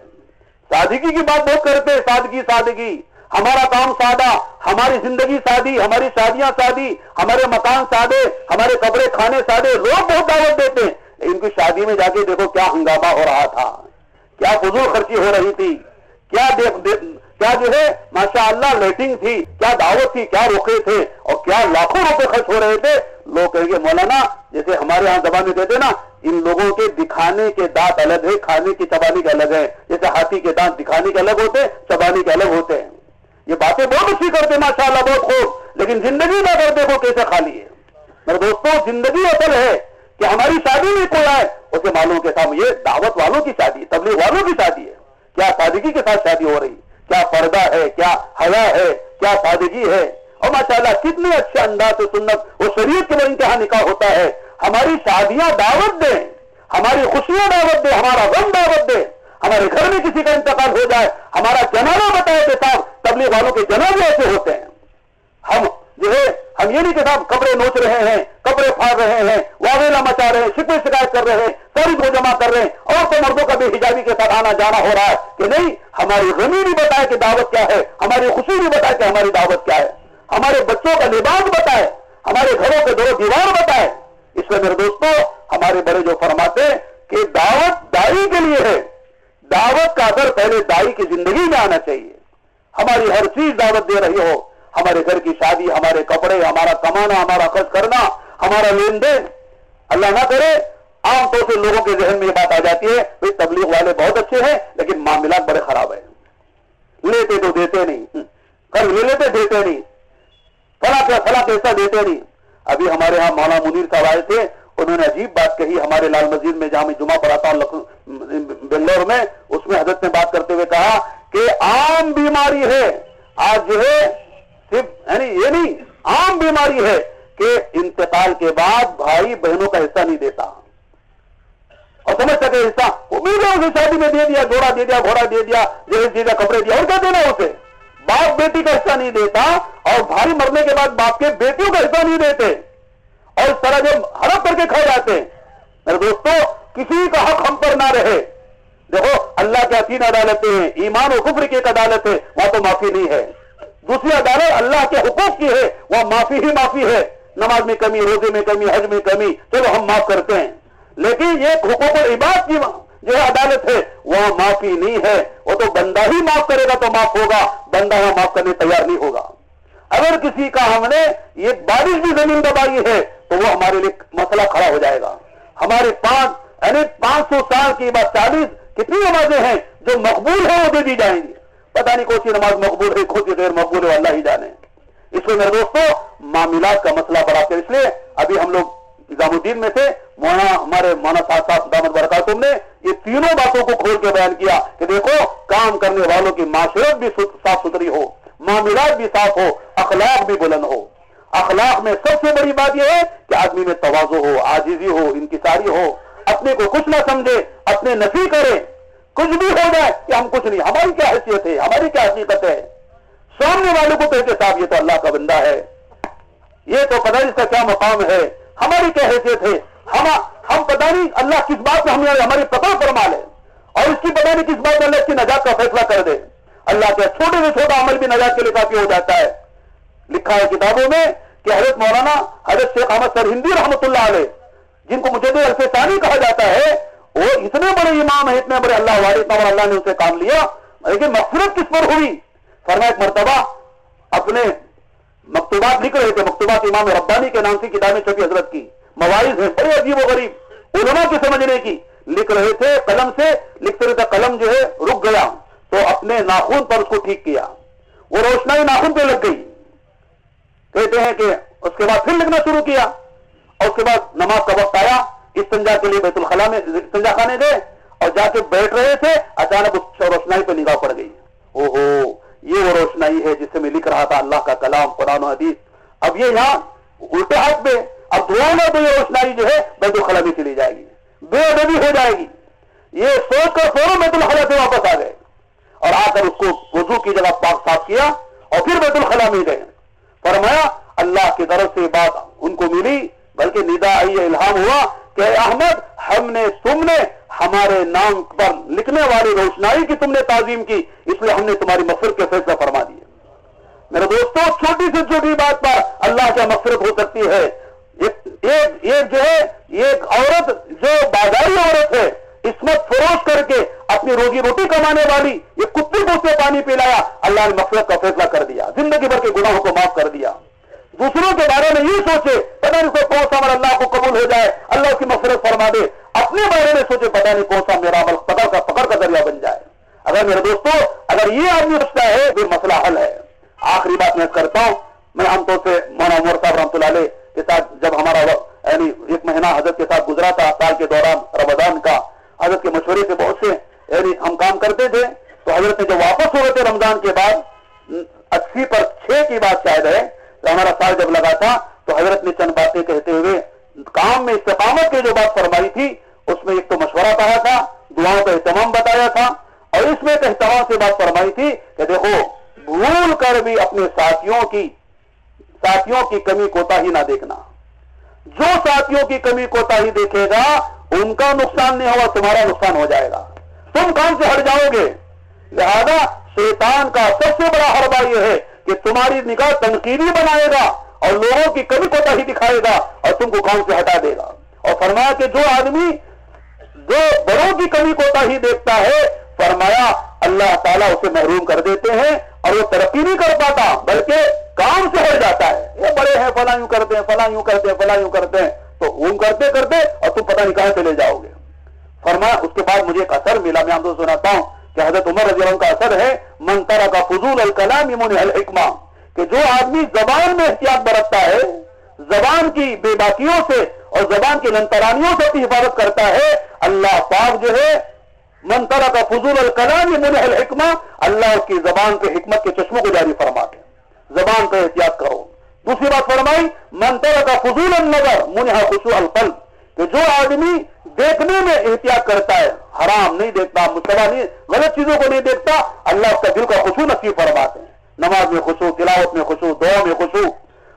سادگی کی بات بہت کرتے ہیں سادگی سادگی ہمارا کام سادہ، ہماری زندگی سادی، ہماری شادیاں سادی، ہمارے مکان سادے، ہمارے کپڑے کھانے سادے۔ لوگ بہت دعوت دیتے ہیں۔ ان کی شادی میں جا کے دیکھو کیا ہنگامہ ہو رہا تھا۔ کیا فضول خرچی ہو رہی تھی۔ کیا دیکھ دیکھ، کیا جو ہے ماشاء اللہ لیٹنگ تھی۔ کیا دعوت تھی، کیا روکے تھے اور کیا لاکھوں روپے خرچ ہو رہے تھے۔ لوگ کہیں گے، مولانا، جیسے ہمارے یہاں زبان میں کہتے ہیں نا، ان لوگوں کے دکھانے کے دانت الگ ہے کھانے کی چبانی کے الگ ہے جیسے ہاتھی کے دانت دکھانے کے الگ ہوتے چبانی کے الگ ہوتے ہیں۔ یہ باتیں بہت اچھی کرتے ماشاء اللہ بہت خوب۔ لیکن زندگی نہ کرتے وہ کیسے خالی ہے؟ میرے دوستوں زندگی اصل ہے کہ ہماری شادی میں کوئی آئے، اسے معلوم کے ساتھ یہ دعوت والوں کی شادی، تبلیغ والوں کی شادی ہے۔ کیا سادگی کے ساتھ شادی ہو رہی؟ کیا پردہ ہے؟ کیا حیا ہے؟ کیا سادگی ہے؟ اور ماشاء اللہ کتنے اچھے انداز سے سنت وہ شریعت کے بڑی کہاں نکاح ہوتا ہے۔ ہماری شادیاں دعوت دیں، ہماری خوشیاں دعوت دیں، ہمارا غم دعوت دیں۔ ہمارے گھر میں کسی کا انتقال ہو جائے، ہمارا جنازہ بتائے کہ صاحب تبلیغ والوں کے جنازے ایسے ہوتے ہیں۔ ہم جو ہے، ہم یہ نہیں کہ صاحب کپڑے نوچ رہے ہیں، کپڑے پھاڑ رہے ہیں، واویلا مچا رہے ہیں، شکوے شکایت کر رہے ہیں، ساری کو جمع کر رہے ہیں، اور تو مردوں کا بھی حجابی کے ساتھ آنا جانا ہو رہا ہے کہ نہیں، ہماری غمی بھی بتائے کہ دعوت کیا ہے، ہماری خوشی بھی بتائے کہ ہماری دعوت کیا ہے۔ ہمارے بچوں کا لباس بتائے، ہمارے گھروں کے دو دیوار بتائے۔ اس میں میرے دوستوں ہمارے بڑے جو فرماتے کہ دعوت دائی کے لیے ہے۔ دعوت کا اثر پہلے دائی کی زندگی میں آنا چاہیے۔ ہماری ہر چیز دعوت دے رہی ہو۔ ہمارے گھر کی شادی، ہمارے کپڑے، ہمارا کمانا، ہمارا خرچ کرنا، ہمارا لین دین۔ اللہ نہ کرے، عام طور سے لوگوں کے ذہن میں یہ بات آ جاتی ہے تبلیغ والے بہت اچھے ہیں، لیکن معاملات بڑے خراب ہیں۔ لیتے تو دیتے نہیں۔ کل لے لیتے دیتے نہیں۔ فلاں فلاں پیسہ دیتے نہیں۔ ابھی ہمارے ہاں مولانا منیر صاحب آئے تھے، انہوں نے عجیب بات کہی۔ ہمارے لال مسجد میں جہاں میں جمعہ پڑھاتا ہوں بنگلور میں، اس میں حضرت نے بات کرتے ہوئے کہا کہ عام بیماری ہے۔ آج جو ہے، صرف یعنی یہ نہیں، عام بیماری ہے کہ انتقال کے بعد بھائی بہنوں کا حصہ نہیں دیتا۔ اور سمجھ سکے حصہ؟ وہ بھی اسے شادی میں دے دیا جوڑا دے دیا، گھوڑا دے دیا جہیز دے دیا کپڑے دیا، اور کیا دینا اسے؟ باپ بیٹی کا حصہ نہیں دیتا اور بھائی مرنے کے بعد باپ کے بیٹیوں کا حصہ نہیں دیتے اور اس طرح جو ہڑپ کر کے کھائے جاتے ہیں۔ میرے دوستو، کسی کا حق ہم پر نہ رہے۔ دیکھو، اللہ کے تین عدالتیں ہیں، ایمان و کفر کی ایک عدالت ہے وہاں تو معافی نہیں ہے۔ دوسری عدالت اللہ کے حقوق کی ہے وہاں معافی ہی معافی ہے۔ نماز میں کمی، روزے میں کمی، حج میں کمی، چلو ہم معاف کرتے ہیں۔ لیکن یہ حقوق عباد کی جو عدالت ہے، وہاں معافی نہیں ہے۔ وہ تو بندہ ہی معاف کرے گا تو معاف ہوگا، بندہ وہاں معاف کرنے تیار نہیں ہوگا۔ اگر کسی کا ہم نے یہ بارش بھی زمین دبائی ہے، تو وہ ہمارے لیے مسئلہ کھڑا ہو جائے گا۔ ہمارے پانچ یعنی پانچ سو سال کی بات چالیس کتنی نمازیں ہیں جو مقبول ہیں، وہ دے دی جائیں گی۔ پتہ نہیں کون سی نماز مقبول ہے، کون سی غیر مقبول ہے اللہ ہی جانے۔ اس میں میرے دوستوں معاملات کا مسئلہ بڑا کر اس لیے ابھی ہم لوگ نظام الدین میں تھے، مولانا، ہمارے مولانا صاحب صاحب دامت برکاتم نے یہ تینوں باتوں کو کھول کے بیان کیا کہ دیکھو، کام کرنے والوں کی معاشرت بھی صاف ستھری ہو، معاملات بھی صاف ہو، اخلاق بھی بلند ہو۔ اخلاق میں سب سے بڑی بات یہ ہے کہ آدمی میں توازو ہو آجیزی ہو، انکساری ہو۔ اپنے کو کچھ نہ سمجھے، اپنے نفی کرے۔ کچھ بھی ہو جائے کہ ہم کچھ نہیں۔ ہماری کیا حیثیت ہے؟ ہماری کیا حقیقت ہے؟ سامنے والوں کو کہتے صاحب، یہ تو اللہ کا بندہ ہے۔ یہ تو پتہ اس کا کیا مقام ہے۔ ہماری کیا حیثیت ہے؟ ہم ہم پتہ نہیں اللہ کس بات میں ہمیں ہماری پتہ فرما لے اور اس کی پتہ نہیں کس بات میں اللہ کی نجات کا فیصلہ کر دے۔ اللہ کے چھوٹے سے چھوٹا عمل بھی نجات کے لیے کافی ہو جاتا ہے۔ لکھا ہے کتابوں میں کہ حضرت مولانا حضرت شیخ احمد سر ہندی رحمۃ اللہ علیہ، جن کو مجھے الف ثانی کہا جاتا ہے، وہ اتنے بڑے امام ہیں، اتنے بڑے اللہ والے اتنا بڑا اللہ نے اسے کام لیا، لیکن مغفرت کس پر ہوئی؟ فرما ایک مرتبہ اپنے مکتوبات لکھ رہے تھے، مکتوبات امام ربانی کے نام سے کتابیں چھپی حضرت کی۔ مواعظ ہیں۔ بڑے عجیب و غریب۔ علماء کی سمجھنے کی۔ لکھ رہے تھے قلم سے لکھتے رہے تھے قلم جو ہے، رک گیا۔ تو اپنے ناخون پر اس کو ٹھیک کیا۔ وہ روشنائی ناخون پہ لگ گئی۔ کہتے ہیں کہ اس کے بعد پھر لکھنا شروع کیا۔ اور اس کے بعد نماز کا وقت آیا۔ استنجا کے لیے بیت الخلا میں استنجا خانے گئے۔ اور جا کے بیٹھ رہے تھے، اچانک اس روشنائی پہ نگاہ پڑ گئی۔ او ہو یہ وہ روشنائی ہے جس سے میں لکھ رہا تھا۔ اللہ کا کلام، قرآن و حدیث۔ اب یہ یہاں الٹے ہاتھ پہ اب دونوں تو یہ روشنائی جو ہے بیت الخلا میں چلی جائے گی۔ بے ادبی ہو جائے گی۔ یہ سوچ کر فوراً بیت الخلا سے واپس آ گئے۔ اور آ کر اس کو وضو کی جگہ پاک صاف کیا اور پھر بیت الخلا میں گئے۔ فرمایا، اللہ کی طرف سے بات ان کو ملی، بلکہ ندا آئی الہام ہوا کہ احمد، ہم نے، تم نے ہمارے نام پر لکھنے والی روشنائی کی تم نے تعظیم کی، اس لیے ہم نے تمہاری مفرت کے فیصلہ فرما دیے۔ میرے دوستوں چھوٹی سے چھوٹی بات پر اللہ کا مفرت ہو سکتی ہے؟ ایک جو ہے ایک عورت جو بازاری عورت ہے اسمت فروش کر کے اپنی روزی روٹی کمانے والی، یہ کتے کو سے پانی پلایا، اللہ نے مفرت کا فیصلہ کر دیا، زندگی بھر کے گناہوں کو معاف کر دیا۔ دوسروں کے بارے میں یہ سوچے، پتہ نہیں کو قبول ہو جائے، اللہ کی مفرت فرما دے۔ اپنے بارے میں سوچے، پتہ نہیں کون سا میرا عمل پکڑ کا پکڑ کا ذریعہ بن جائے۔ اگر میرے دوستو، اگر یہ آدمی رکھتا ہے پھر مسئلہ حل ہے۔ آخری بات میں کرتا ہوں، میں ہم تو سے مونا عمر صاحب رحمۃ اللہ علیہ کے ساتھ جب ہمارا یعنی ایک مہینہ حضرت کے ساتھ گزرا تھا، سال کے دوران رمضان کا، حضرت کے مشورے سے بہت سے یعنی ہم کام کرتے تھے، تو حضرت نے جب واپس ہو تھے رمضان کے بعد، اسی پر چھ کی بات شاید ہے ہمارا سال جب لگا تھا، تو حضرت نے چند باتیں کہتے ہوئے، کام میں استقامت کی جو بات فرمائی تھی، اس میں ایک تو مشورہ کہا تھا، دعاؤں کا اہتمام بتایا تھا، اور اس میں ایک اہتمام سے بات فرمائی تھی، کہ دیکھو، بھول کر بھی اپنے ساتھیوں کی ساتھیوں کی کمی کوتا ہی نہ دیکھنا۔ جو ساتھیوں کی کمی کوتا ہی دیکھے گا، ان کا نقصان نہیں ہوگا، تمہارا نقصان ہو جائے گا۔ تم کام سے ہٹ جاؤ گے؟ لہذا شیطان کا سب سے بڑا حربہ یہ ہے کہ تمہاری نگاہ تنقیدی بنائے گا اور لوگوں کی کمی کوتا ہی دکھائے گا اور تم کو کام سے ہٹا دے گا۔ اور فرمایا کہ جو آدمی جو بڑوں کی کمی کوتا ہی دیکھتا ہے، فرمایا اللہ تعالیٰ اسے محروم کر دیتے ہیں اور وہ ترقی نہیں کر پاتا، بلکہ کام سے جاتا ہے۔ یہ بڑے ہیں، فلاں یوں کرتے ہیں، فلاں یوں کرتے ہیں، فلاں یوں کرتے ہیں۔ تو اون کرتے کرتے اور تم پتہ نہیں کہاں چلے جاؤ گے۔ فرمایا اس کے بعد مجھے ایک اثر ملا، میں آپ کو سناتا ہوں کہ حضرت عمر رضی اللہ کا اثر ہے منترا کا فضول الکلام من الحکمہ کہ جو آدمی زبان میں احتیاط برتتا ہے، زبان کی بے باکیوں سے اور زبان کی لنترانیوں سے اپنی حفاظت کرتا ہے، اللہ پاک جو ہے منترا کا فضول الکلام من الحکمہ اللہ اس کی زبان کے حکمت کے چشموں کو جاری فرماتے زبان کا احتیاط کرو۔ دوسری بات فرمائی منترا کا فضول النظر منہ خوشو القلب، کہ جو آدمی دیکھنے میں احتیاط کرتا ہے، حرام نہیں دیکھتا مشتبہ نہیں، غلط چیزوں کو نہیں دیکھتا، اللہ اس کا دل کا خوشو نصیب فرماتے ہیں۔ نماز میں خوشو تلاوت میں خوشو دعا میں خوشو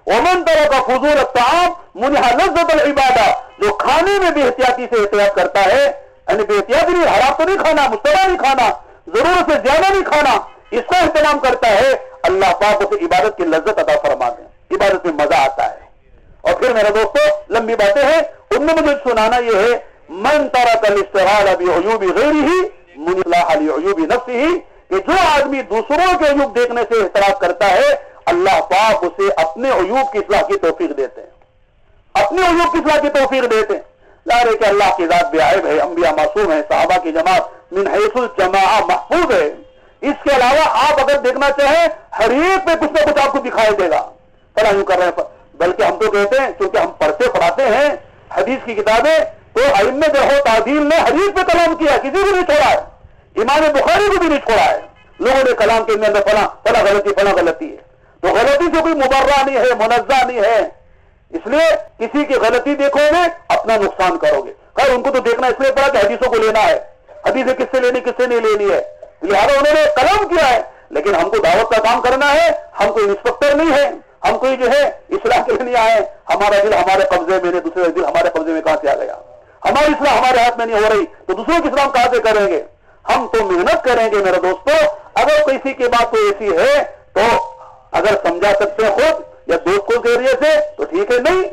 امن طرح کا فضول الطعام منہ لذت العبادہ۔ جو کھانے میں بھی احتیاطی سے احتیاط کرتا ہے یعنی بے احتیاطی نہیں، حرام تو نہیں کھانا مشتبہ نہیں کھانا، ضرورت سے زیادہ نہیں کھانا، اس کا اہتمام کرتا ہے اللہ پاک اسے عبادت کی لذت ادا فرما دیں عبادت میں مزہ آتا ہے۔ اور پھر میرے دوستو، لمبی باتیں ہیں۔ ان میں مجھے سنانا یہ ہے، من ترک الاستغال بعیوب غیره من اللہ علی عیوب نفسه کہ جو آدمی دوسروں کے عیوب دیکھنے سے احتراف کرتا ہے، اللہ پاک اسے اپنے عیوب کی اصلاح کی توفیق دیتے ہیں۔ اپنے عیوب کی اصلاح کی توفیق دیتے ہیں۔ لارے کہ اللہ کی ذات بے عیب ہے، انبیاء معصوم ہے صحابہ کی جماعت من حیث الجماع محفوظ ہے۔ اس کے علاوہ آپ اگر دیکھنا چاہیں، ہر ایک پہ کچھ نہ کچھ آپ کو دکھائی دے گا۔ فلاں یوں کر رہے ہیں، بلکہ ہم تو کہتے ہیں کیونکہ ہم پڑھتے پڑھاتے ہیں، حدیث کی کتابیں، تو علم جو تعدیل نے حدیث پہ کلام کیا کسی کو نہیں چھوڑا ہے۔ امام بخاری کو بھی نہیں چھوڑا ہے۔ لوگوں نے کلام کے اندر فلاں فلاں غلطی فلاں غلطی ہے۔ تو غلطی سے کوئی مبرہ نہیں ہے، منزہ نہیں ہے۔ اس لیے کسی کی غلطی دیکھو گے، اپنا نقصان کرو گے۔ خیر، ان کو تو دیکھنا اس لیے پڑا کہ حدیثوں کو لینا ہے۔ حدیثیں کس سے لینی، کس سے نہیں لینی ہے؟ لہٰذا انہوں نے کلام کیا ہے، لیکن ہم کو دعوت کا کام کرنا ہے، ہم کوئی انسپیکٹر نہیں ہے ہم کوئی جو ہے اصلاح کے لیے نہیں آئے ہمارا دل ہمارے قبضے میں دوسرے دل ہمارے قبضے میں کہاں سے آ گیا؟ ہماری اصلاح ہمارے ہاتھ میں نہیں ہو رہی، تو دوسروں کی اسلام کہاں سے کریں گے؟ ہم تو محنت کریں گے میرے دوستو، اگر کسی کی بات کوئی ایسی ہے، تو اگر سمجھا سکتے ہیں خود یا دوستوں کے ذریعے سے، تو ٹھیک ہے، نہیں،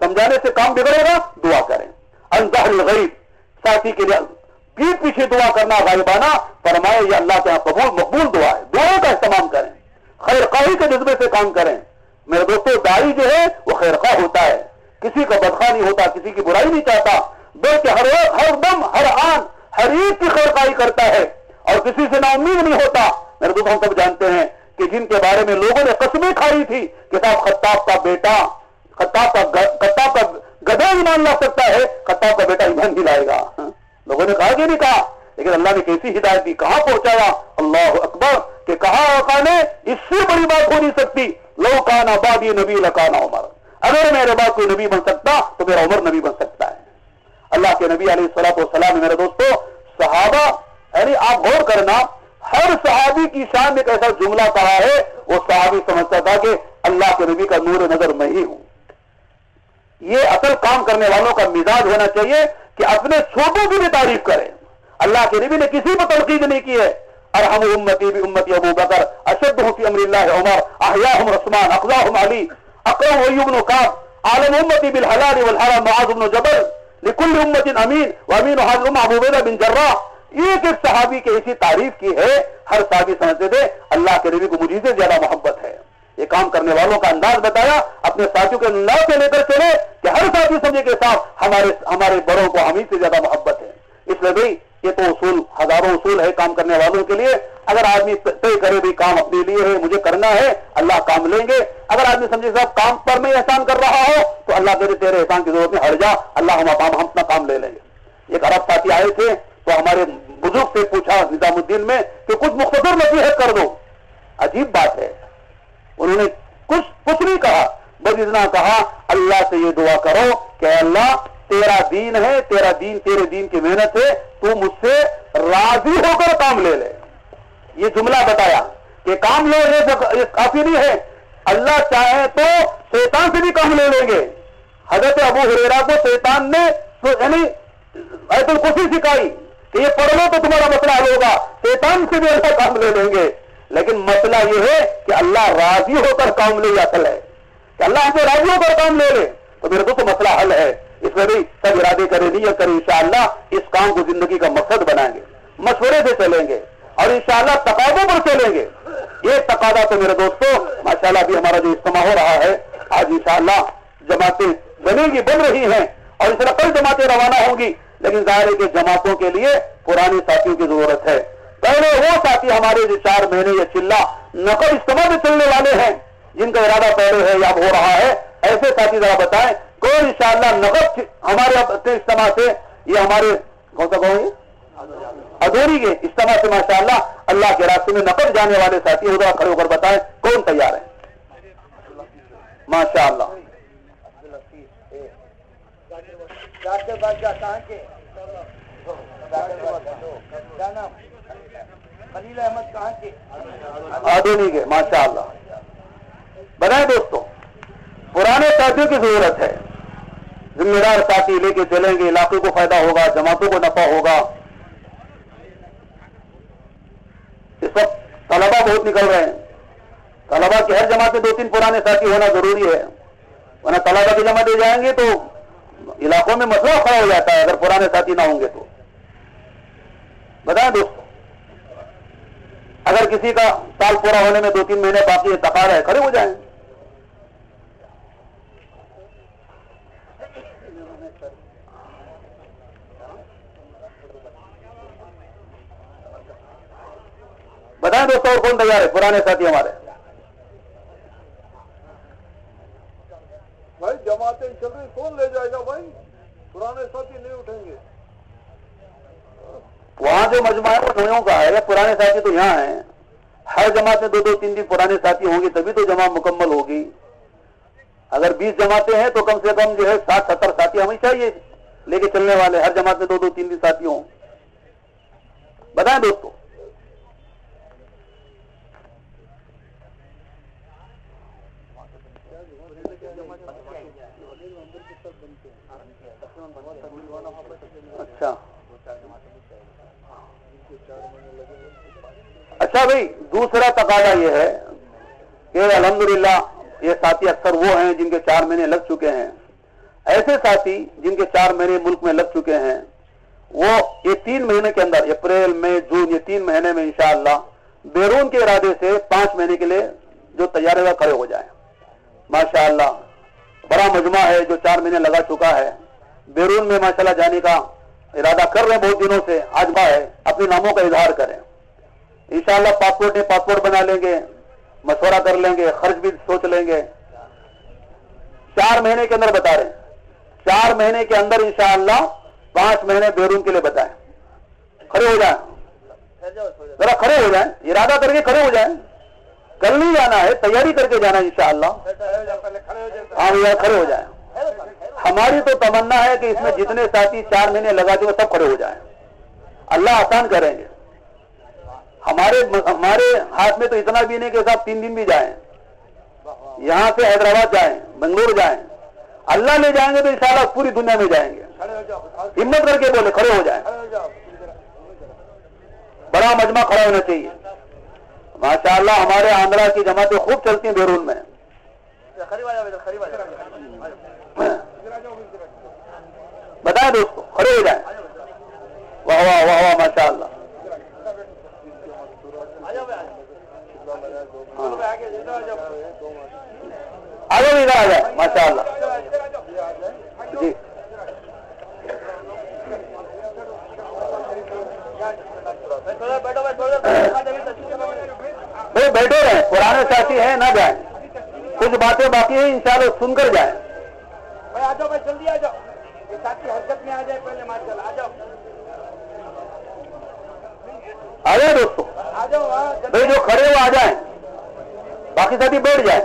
سمجھانے سے کام بگڑے گا، دعا کریں۔ انتہر الغیب، ساتھی کے لیے پیٹ پیچھے دعا کرنا غائبانہ، فرمائے یا اللہ کے ہاں قبول، مقبول دعا ہے۔ دعاؤں کا استعمال کریں۔ خیر خواہی کے جذبے سے کام کریں۔ میرے دوستو دائی جو ہے، وہ خیر خواہ ہوتا ہے۔ کسی کا بدخواہ نہیں ہوتا، کسی کی برائی نہیں چاہتا، بلکہ ہر وقت، ہر دم، ہر آن، ہر ایک کی خیر خواہی کرتا ہے۔ اور کسی سے نا امید نہیں ہوتا۔ میرے دوست ہم سب جانتے ہیں کہ جن کے بارے میں لوگوں نے قسمیں کھائی تھی کتاب خطاب کا بیٹا، خطاب کا خطاب کا گدا ایمان لا سکتا ہے، خطاب کا بیٹا ایمان بھی لائے گا۔ نے کہا کہ نہیں کہا۔ لیکن اللہ نے کیسی ہدایت دی، کہاں پہنچایا؟ اللہ اکبر کہ کہا آقا نے؟ اس سے بڑی بات ہو نہیں سکتی۔ لو کانا بادی نبی، لکانا عمر۔ اگر میرے بعد کوئی نبی بن سکتا تو میرا عمر نبی بن سکتا ہے۔ اللہ کے نبی علیہ السلام والسلام میرے دوستو، صحابہ یعنی آپ غور کرنا، ہر صحابی کی شان میں ایک ایسا جملہ کہا ہے، وہ صحابی سمجھتا تھا کہ اللہ کے نبی کا نور نظر میں ہی ہوں۔ یہ اصل کام کرنے والوں کا مزاج ہونا چاہیے۔ کہ اپنے چھوٹوں کی بھی تعریف کریں۔ اللہ کے نبی نے کسی کو تنقید نہیں کی ہے۔ ارحم امتی بھی امتی ابو بکر، اشد فی امر اللہ عمر، احیاہم رسمان اقضاہم علی اقرم ویبن کاب عالم امتی بالحلال والحرام معاذ بن جبل، لکل امت امین وامین حاضر ابو بیدہ بن جرہ ایک ایک صحابی کے ایسی تعریف کی ہے، ہر صحابی سمجھتے تھے، اللہ کے نبی کو مجھے زیادہ محبت ہے۔ یہ کام کرنے والوں کا انداز بتایا، اپنے ساتھیوں کے انداز سے لے کر چلے کہ ہر ساتھی سمجھے کے ساتھ ہمارے ہمارے بڑوں کو ہمیں سے زیادہ محبت ہے۔ اس لیے بھائی، یہ تو اصول، ہزاروں اصول ہے کام کرنے والوں کے لیے۔ اگر آدمی طے کرے بھی کام اپنے لیے ہے، مجھے کرنا ہے، اللہ کام لیں گے۔ اگر آدمی سمجھے صاحب کام پر میں احسان کر رہا ہو، تو اللہ تیرے تیرے احسان کی ضرورت نہیں، ہٹ جا، اللہ ہم ہم اپنا کام لے لیں گے۔ ایک عرب ساتھی آئے تھے، تو ہمارے بزرگ سے پوچھا نظام الدین میں کہ کچھ مختصر نصیحت کر دو۔ عجیب بات ہے۔ انہوں نے کچھ کچھ نہیں کہا؟ بس اتنا کہا، اللہ سے یہ دعا کرو کہ اللہ، تیرا دین ہے، تیرا دین، تیرے دین کی محنت ہے، تو مجھ سے راضی ہو کر کام لے لے۔ یہ جملہ بتایا کہ کام لے لے کافی نہیں ہے۔ اللہ چاہے تو شیطان سے بھی کام لے لیں گے۔ حضرت ابو ہریرا کو شیطان نے یعنی ایت سکھائی کہ یہ پڑھ لو تو تمہارا مسئلہ حل ہوگا۔ شیطان سے بھی ایسا کام لے لیں گے۔ لیکن مسئلہ یہ ہے کہ اللہ راضی ہو کر کام لے اصل ہے۔ کہ اللہ ہم سے راضی ہو کر کام لے لے، تو میرے تو مسئلہ حل ہے۔ اس میں بھی سب ارادے کرے نیت کرے انشاءاللہ اس کام کو زندگی کا مقصد بنائیں گے۔ مشورے سے چلیں گے اور انشاءاللہ تقاضوں پر چلیں گے۔ یہ تقاضا تو میرے دوستوں ماشاءاللہ بھی ہمارا جو اجتماع ہو رہا ہے، آج انشاءاللہ جماعتیں بنے گی بن رہی ہیں اور اس طرح کئی جماعتیں روانہ ہوں گی، لیکن ظاہر ہے کہ جماعتوں کے لیے پرانی ساتھیوں کی ضرورت ہے۔ پہلے وہ ساتھی ہمارے جو چار مہینے یا چلا نقل اجتماع میں چلنے والے ہیں، جن کا ارادہ پہلے ہے یا ہو رہا ہے۔ ایسے ساتھی ذرا بتائیں، کون انشاءاللہ نقد ہمارے اجتماع سے؟ یہ ہمارے کون سا کہوں گے ادھوری کے اجتماع سے، ماشاءاللہ، اللہ کے راستے میں نقد جانے والے ساتھی ادھر کھڑے ہو کر بتائیں، کون تیار ہے ماشاء اللہ احمد آدھونی کے؟ ماشاء اللہ بتائیں دوستوں پرانے ساتھیوں کی ضرورت ہے۔ ذمہ دار ساتھی لے کے چلیں گے علاقے کو فائدہ ہوگا، جماعتوں کو نفع ہوگا۔ اس وقت طلبا بہت نکل رہے ہیں۔ طلبا کی ہر جماعت میں دو تین پرانے ساتھی ہونا ضروری ہے۔ ورنہ طلبا کی جماعتیں جائیں گے تو علاقوں میں مسئلہ کھڑا ہو جاتا ہے، اگر پرانے ساتھی نہ ہوں گے تو۔ بتائیں دوستوں اگر کسی کا سال پورا ہونے میں دو تین مہینے باقی تقار ہے، کھڑے ہو جائیں۔ بتائیں دوستوں اور کون تیار ہے؟ پرانے ساتھی ہمارے۔ بھائی، جماعتیں چل رہی کون لے جائے گا بھائی؟ پرانے ساتھی نہیں اٹھیں گے۔ وہاں جو مجمع ہے وہ نویوں کا ہے، پرانے ساتھی تو یہاں ہیں۔ ہر جماعت میں دو دو تین دن پرانے ساتھی ہوں گے، تبھی تو جماعت مکمل ہوگی۔ اگر بیس جماعتیں ہیں تو کم سے کم جو ہے سات ستر ساتھی ہمیں چاہیے، لے کے چلنے والے ہر جماعت میں دو دو تین دن ساتھی ہوں۔ بتائیں دوستوں اچھا اچھا بھائی، دوسرا تقاضا یہ ہے کہ الحمدللہ یہ ساتھی اکثر وہ ہیں جن کے چار مہینے لگ چکے ہیں۔ ایسے ساتھی جن کے چار مہینے ملک میں لگ چکے ہیں، وہ یہ تین مہینے کے اندر، اپریل، مئی، جون، یہ تین مہینے میں انشاءاللہ بیرون کے ارادے سے پانچ مہینے کے لیے جو تیار ہوگا کھڑے ہو جائیں۔ ماشاءاللہ، بڑا مجمع ہے جو چار مہینے لگا چکا ہے۔ بیرون میں ماشاءاللہ جانے کا ارادہ کر رہے ہیں بہت دنوں سے، آج ہے اپنے ناموں کا اظہار کریں۔ انشاءاللہ پاسپورٹ ہے پاسپورٹ بنا لیں گے، مشورہ کر لیں گے، خرچ بھی سوچ لیں گے۔ چار مہینے کے اندر بتا رہے ہیں۔ چار مہینے کے اندر انشاءاللہ پانچ مہینے بیرون کے لیے بتائیں۔ کھڑے ہو جائیں۔ ذرا کھڑے ہو جائیں۔ ارادہ کر کے کھڑے ہو جائیں۔ کل نہیں جانا ہے، تیاری کر کے جانا ہے انشاءاللہ۔ ہاں یار کھڑے ہو جائیں۔ ہماری تو تمنا ہے کہ اس میں جتنے ساتھی چار مہینے لگا دیں سب کھڑے ہو جائیں۔ اللہ آسان کریں گے۔ ہمارے ہمارے ہاتھ میں تو اتنا بھی نہیں کہ صاحب تین دن بھی جائیں۔ یہاں سے حیدرآباد جائیں، بنگلور جائیں۔ اللہ لے جائیں گے تو انشاءاللہ پوری دنیا میں جائیں گے۔ ہمت کر کے بولے، کھڑے ہو جائیں۔ بڑا مجمع کھڑا ہونا چاہیے۔ ماشاءاللہ ہمارے آندرا کی جماعتیں خوب چلتی ہیں بیرون میں۔ بتائیں دوستو، کھڑے ہو جائیں۔ واہ واہ واہ واہ ماشاء اللہ آگے ماشاء اللہ جی۔ بیٹھو رہے، پرانے ساتھی ہیں، نہ جائیں۔ کچھ باتیں باقی ہیں ان شاء اللہ سن کر جائیں۔ جلدی آ جاؤ ساتھی حرکت میں آ جائے، پہلے ماشاء اللہ آ جاؤ آ جائیں دوستوں بھائی جو کھڑے ہو آ جائیں۔ باقی ساتھی بیٹھ جائیں۔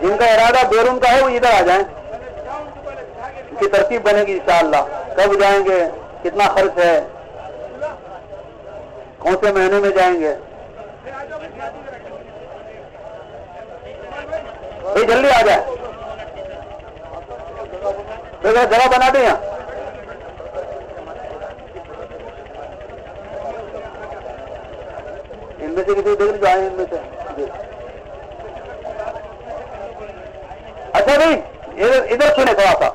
جن کا ارادہ بیرون کا ہے، وہ ادھر آ جائیں۔ ان کی ترتیب بنے گی انشاءاللہ۔ کب جائیں گے؟ کتنا خرچ ہے؟ کون سے مہینے میں جائیں گے؟ بھائی جلدی آ جائیں۔ ذرا جگہ بنا دیں یہاں۔ ان میں سے کسی دیکھ آئے ان میں سے۔ جی۔ اچھا بھائی ادھر سنے تھوڑا سا۔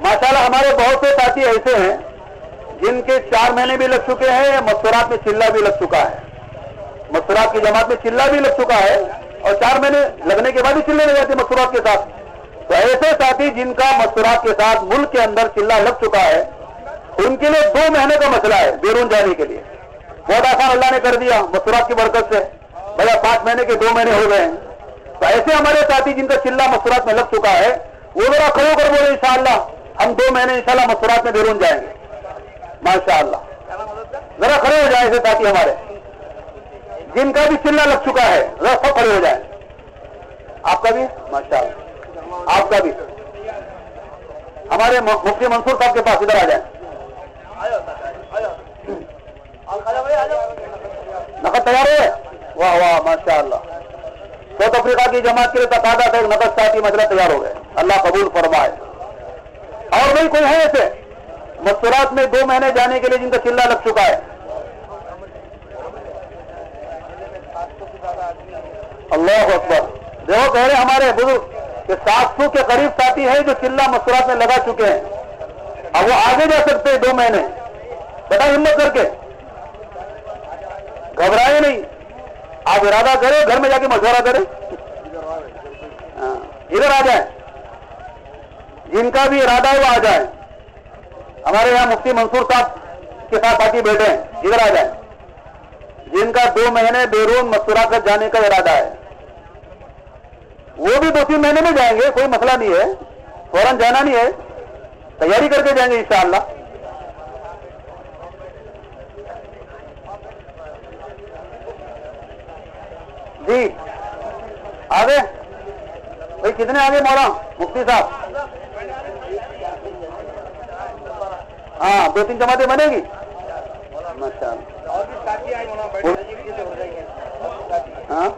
ماشاءاللہ ہمارے بہت سے ساتھی ایسے ہیں جن کے چار مہینے بھی لگ چکے ہیں مستورات میں چلا بھی لگ چکا ہے۔ مستورات کی جماعت میں چلا بھی لگ چکا ہے اور چار مہینے لگنے کے بعد ہی چلے لگ جاتے مستورات کے ساتھ۔ تو ایسے ساتھی جن کا مستورات کے ساتھ ملک کے اندر چلا لگ چکا ہے، ان کے لیے دو مہینے کا مسئلہ ہے بیرون جانے کے لیے۔ بہت آسان اللہ نے کر دیا مستورات کی برکت سے۔ بھیا پانچ مہینے کے دو مہینے ہو گئے۔ ہیں تو ایسے ہمارے ساتھی جن کا چلا مستورات میں لگ چکا ہے، وہ ذرا کھڑے ہو کر بولے انشاءاللہ ہم دو مہینے انشاءاللہ مستورات میں بیرون جائیں گے۔ ماشاء اللہ ذرا کھڑے ہو جائیں ایسے ساتھی ہمارے۔ جن کا بھی چلا لگ چکا ہے، ذرا سب کھڑے ہو جائیں۔ آپ کا بھی؟ ماشاء اللہ آپ کا بھی۔ ہمارے مفتی منصور صاحب کے پاس ادھر آ جائیں نقد تیار ہے واہ ماشاء اللہ ساؤتھ افریقہ کی جماعت کے لیے تقاضا تھا، ایک نقد ساتھی مسئلہ تیار ہو گئے اللہ قبول فرمائے۔ اور نہیں، کوئی ہے ایسے۔ مستورات میں دو مہینے جانے کے لیے جن کا چلا لگ چکا ہے۔ اللہ اکبر۔ دیکھو کہہ رہے ہمارے بزرگ کہ سات سو کے قریب ساتھی ہیں جو چلا مستورات میں لگا چکے ہیں۔ اب وہ آگے جا سکتے ہیں دو مہینے۔ بتا ہمت کر کے۔ گھبرائے نہیں۔ آپ ارادہ کریں گھر میں جا کے مشورہ کریں ہاں، ادھر آ جائیں۔ جن کا بھی ارادہ ہے وہ آ جائیں۔ ہمارے یہاں مفتی منصور صاحب کے ساتھ ساتھی بیٹھے ہیں ادھر آ جائیں۔ جن کا دو مہینے بیرون مستورا کر جانے کا ارادہ ہے۔ وہ بھی دو تین مہینے میں جائیں گے کوئی مسئلہ نہیں ہے۔ فوراً جانا نہیں ہے۔ تیاری کر کے جائیں گے انشاءاللہ۔ جی۔ آگے۔ بھائی، کتنے آگے مولا مفتی صاحب۔ ہاں دو تین جماعتیں بنے گی۔ ہاں؟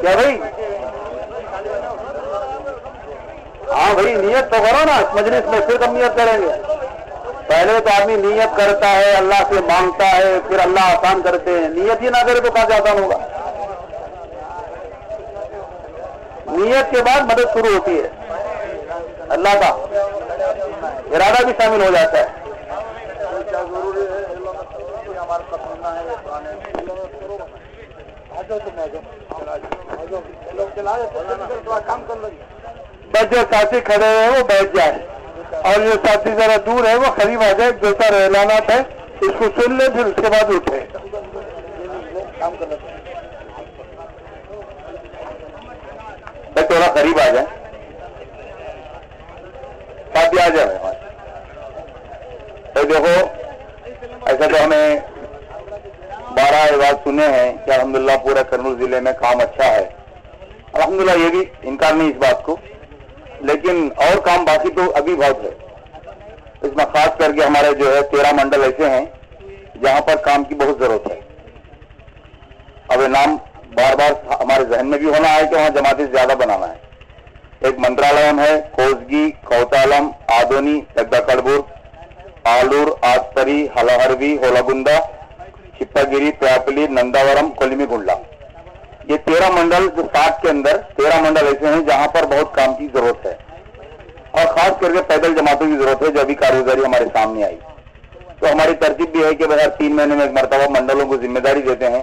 کیا بھائی؟ ہاں بھائی، نیت تو کرو نا، اس مجلس میں پھر کم نیت کریں گے۔ پہلے تو آدمی نیت کرتا ہے، اللہ سے مانگتا ہے، پھر اللہ آسان کرتے ہیں۔ نیت ہی نہ کرے تو کہاں سے آسان ہوگا؟ نیت کے بعد مدد شروع ہوتی ہے۔ اللہ کا ارادہ بھی شامل ہو جاتا ہے۔ بس جو ساتھی کھڑے ہیں وہ بیٹھ جائیں۔ اور جو ساتھی ذرا دور ہے وہ قریب آ جائے جو سا اعلانات ہے اس کو سن لیں، پھر اس کے بعد اٹھے کام تھوڑا قریب آ جائیں۔ ساتھی آ جائے تو دیکھو، ایسا تو ہمیں بارہ بات سنے ہیں کہ الحمدللہ پورا کرنول ضلع میں کام اچھا ہے۔ الحمدللہ یہ بھی انکار نہیں اس بات کو۔ لیکن اور کام باقی تو ابھی بہت ہے۔ اس میں خاص کر کے ہمارے جو ہے تیرہ منڈل ایسے ہیں جہاں پر کام کی بہت ضرورت ہے۔ اب نام بار بار ہمارے ذہن میں بھی ہونا ہے کہ وہاں جماعتیں زیادہ بنانا ہے۔ ایک منترالم ہے، کوزگی، کوتالم، آدونی تگدا کڑبور، آلور آسپری ہلہروی ہولگندا چپاگیری پیاپلی، ننداورم، کولمی گنڈا یہ تیرہ منڈل جو سات کے اندر، تیرہ منڈل ایسے ہیں جہاں پر بہت کام کی ضرورت ہے۔ اور خاص کر کے پیدل جماعتوں کی ضرورت ہے، جو ابھی کاروباری ہمارے سامنے آئی۔ تو ہماری ترتیب بھی ہے کہ ہر تین مہینے میں ایک مرتبہ منڈلوں کو ذمہ داری دیتے ہیں۔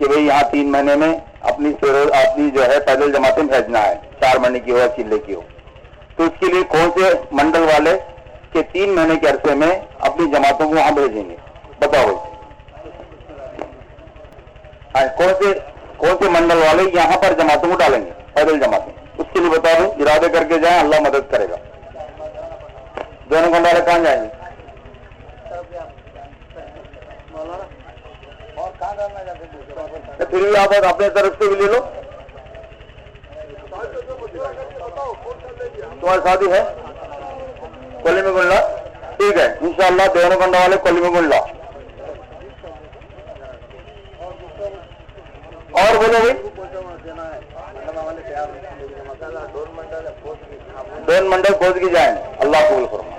کہ بھئی یہاں تین مہینے میں اپنی اپنی جو ہے پیدل جماعتیں بھیجنا ہے، چار مہینے کی ہو یا چلے کی ہو۔ تو اس کے لیے کون سے منڈل والے کہ تین مہینے کے عرصے میں اپنی جماعتوں کو وہاں بھیجیں گے؟ بتاؤ۔ ہاں، کون سے کون سے منڈل والے یہاں پر جماعتوں کو ڈالیں گے؟ پیدل جماعتیں اس کے لیے بتا دوں، ارادے کر کے جائیں، اللہ مدد کرے گا۔ دونوں گنڈالے کہاں جائیں گے؟ پھر بھی آپ اپنے طرف سے بھی لے لو۔ تمہارے ساتھ ہی ہے؟ کلی میں گنڈا ٹھیک ہے ان شاء اللہ دیہ بندہ والے کلی میں گنڈا اور بولو بھائی۔ دون منڈل کھوج کی جائیں۔ اللہ قبول فرما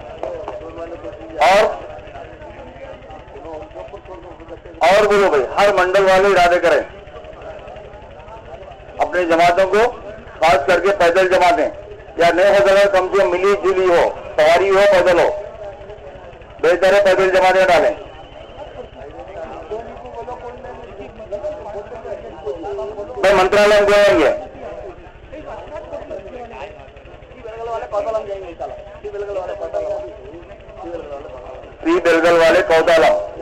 اور اور بولو بھائی، ہر منڈل والے ارادے کریں۔ اپنی جماعتوں کو خاص کر کے پیدل جماعتیں۔ یا نہیں ہو کم سے ملی، جلی ہو، سواری ہو، پیدل ہو۔ بہتر ہے پیدل جماعتیں ڈالیں۔ میں منترالیہ ہم جائیں گے سی بیلگل والے کوتالم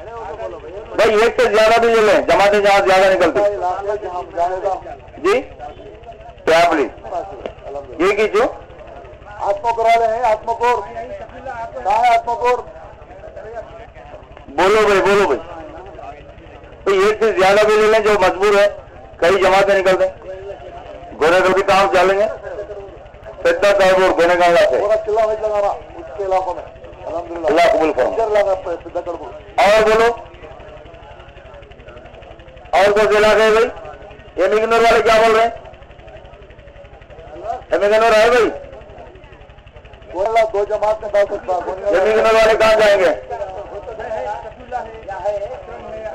بھائی، ایک سے زیادہ بھی لے لیں جماعت جہاں زیادہ نکلتی جی؟ کیا پلیز یہ کیجیے آتم کرا رہے ہیں آتم کو آتم کو بولو بھائی بولو بھائی۔ تو ایک سے زیادہ بھی لے لیں جو مجبور ہے، کئی جماعتیں نکل دیں گورے کا بھی کام چلیں گے۔ سدا صاحب اور گونے کا علاقہ علاقوں میں اللہ قبول کرو۔ اور بولو۔ اور کو دلا گئے بھائی۔ یہ میگنور والے کیا بول رہے ہیں؟ میگنور ہے بھائی۔ دو جماعت میں یہ میگنور والے کہاں جائیں گے؟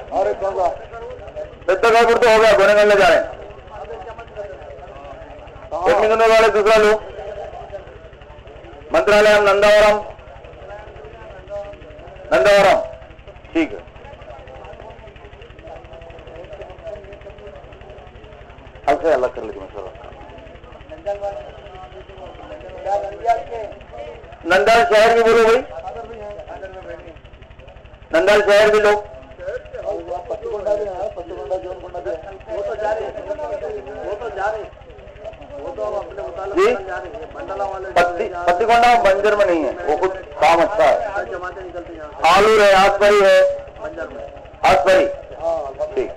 اور پور تو ہو گیا گھوڑے گلے جا رہے ہیں۔ میگنور والے دوسرا لو۔ منترالیہ ننداورم۔ ٹھنڈا ہو رہا ہوں ٹھیک ہے۔ ایسے اللہ کر لیجیے نندال شہر بھی بولو بھائی۔ نندال شہر بھی لوگ جا رہے جی؟ پتی گونڈا بنجر میں نہیں ہے، وہ خود کام اچھا ہے۔ آلو ہے آس بھائی ہے۔ آس بھائی ٹھیک۔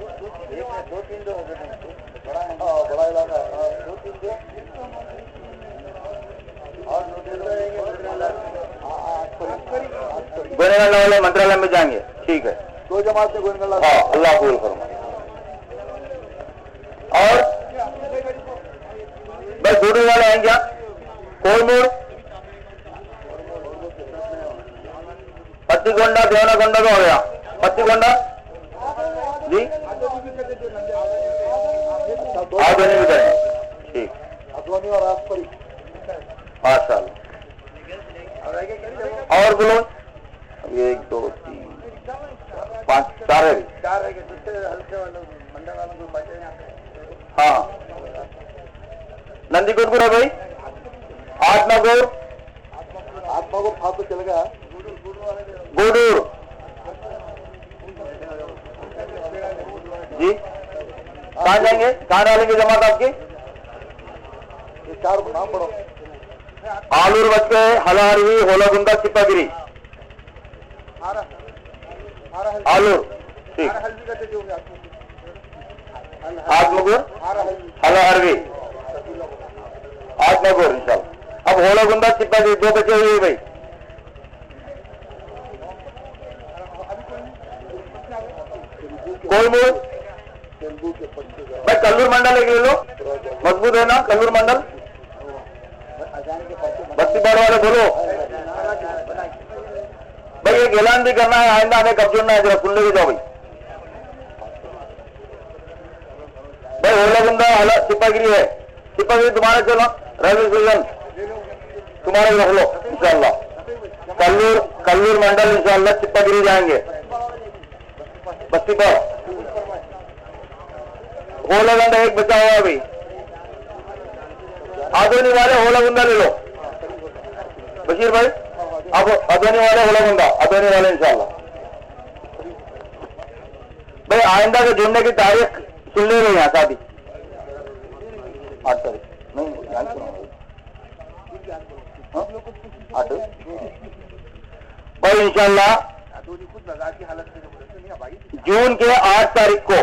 گورنگ والے منترالیہ میں جائیں گے۔ ٹھیک ہے۔ دو جماعت ہاں اللہ قبول فرمائے۔ اور بس دورے والے ہیں کیا کون موڑ پتی گنڈا دیونا گنڈا کا ہو گیا۔ پتی گنڈا جی آدھونی بھی کریں ٹھیک۔ ماشاء اللہ اور بولو۔ ایک، دو، تین، پانچ، چار ہے۔ ہاں۔ నంది గురుగురా భాయ్ ఆత్మగూర్ گوڈور جی کہاں جائیں گے کہاں ڈالیں گے جماعت آپ کی چار نام پڑھو آلور بچے ہلاروی ہولگندا چپاگری آلور ٹھیک آج مگر ہلاروی آج میں بول رہی سال اب ہولا گندا چپا جی دو بچے ہوئے بھائی۔ کوئی بول؟ بھائی کلور منڈل ایک لے لو مضبوط ہے نا کلور منڈل؟ بتی بار والے بولو۔ بھائی ایک اعلان بھی کرنا ہے، آئندہ ہمیں کب جڑنا ہے، ذرا سن لے جاؤ بھائی۔ بھائی ہولا گندا ہولا گری گیری ہے چپا گیری تمہارا چلو رضی گلن تمہارے رکھ لو ان شاء اللہ کلور کلور منڈل ان شاء اللہ چپگری جائیں گے۔ بستی پر۔ ہولا گنڈا ایک بچا ہوا ابھی۔ آدھونی والے ہولا گنڈا لے لو۔ بشیر بھائی، آپ آدھونی والے ہولا گنڈا، آدھونی والے انشاءاللہ۔ بھائی، آئندہ کے جڑنے کی تاریخ سن لے رہی ہیں شادی آٹھ تاریخ۔ ہاں؟ بھائی ان شاء اللہ جون کے آٹھ تاریخ کو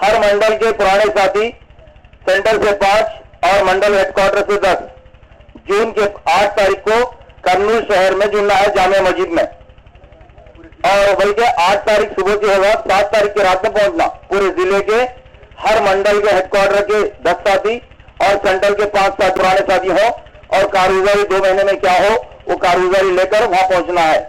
ہر منڈل کے پرانے ساتھی سینٹر سے پانچ اور منڈل ہیڈ کوارٹر سے دس۔ جون کے آٹھ تاریخ کو کرنول شہر میں جڑنا ہے، جامع مسجد میں۔ اور بلکہ آٹھ تاریخ صبح کی ہوگا، سات تاریخ کی رات میں پہنچنا۔ پورے ضلع کے ہر منڈل کے ہیڈ کوارٹر کے دس ساتھی اور سینٹر کے پانچ سات پرانے ساتھی ہوں اور کاروزاری دو مہینے میں کیا ہو، وہ کاروزاری لے کر وہاں پہنچنا ہے۔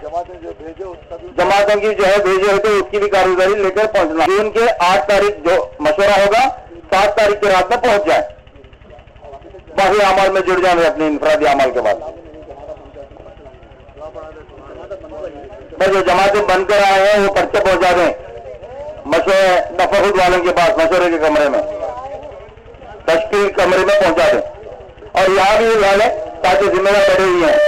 جماعتوں کی جو ہے، بھیجے ہوتے اس کی بھی کاروزاری لے کر پہنچنا جون کے آٹھ تاریخ جو مشورہ ہوگا، سات تاریخ کے رات میں پہنچ جائے۔ باقی اعمال میں جڑ جائیں اپنے انفرادی اعمال کے بعد۔ بس جو جماعتیں بند کر آئے ہیں، وہ پرچے پہنچا دیں۔ مشورے نفرت والوں کے پاس، مشورے کے کمرے میں۔ تشکیل کمرے میں پہنچا دیں۔ اور یہاں بھی لال ہے تاکہ ذمہ دار بڑے ہوئے ہیں۔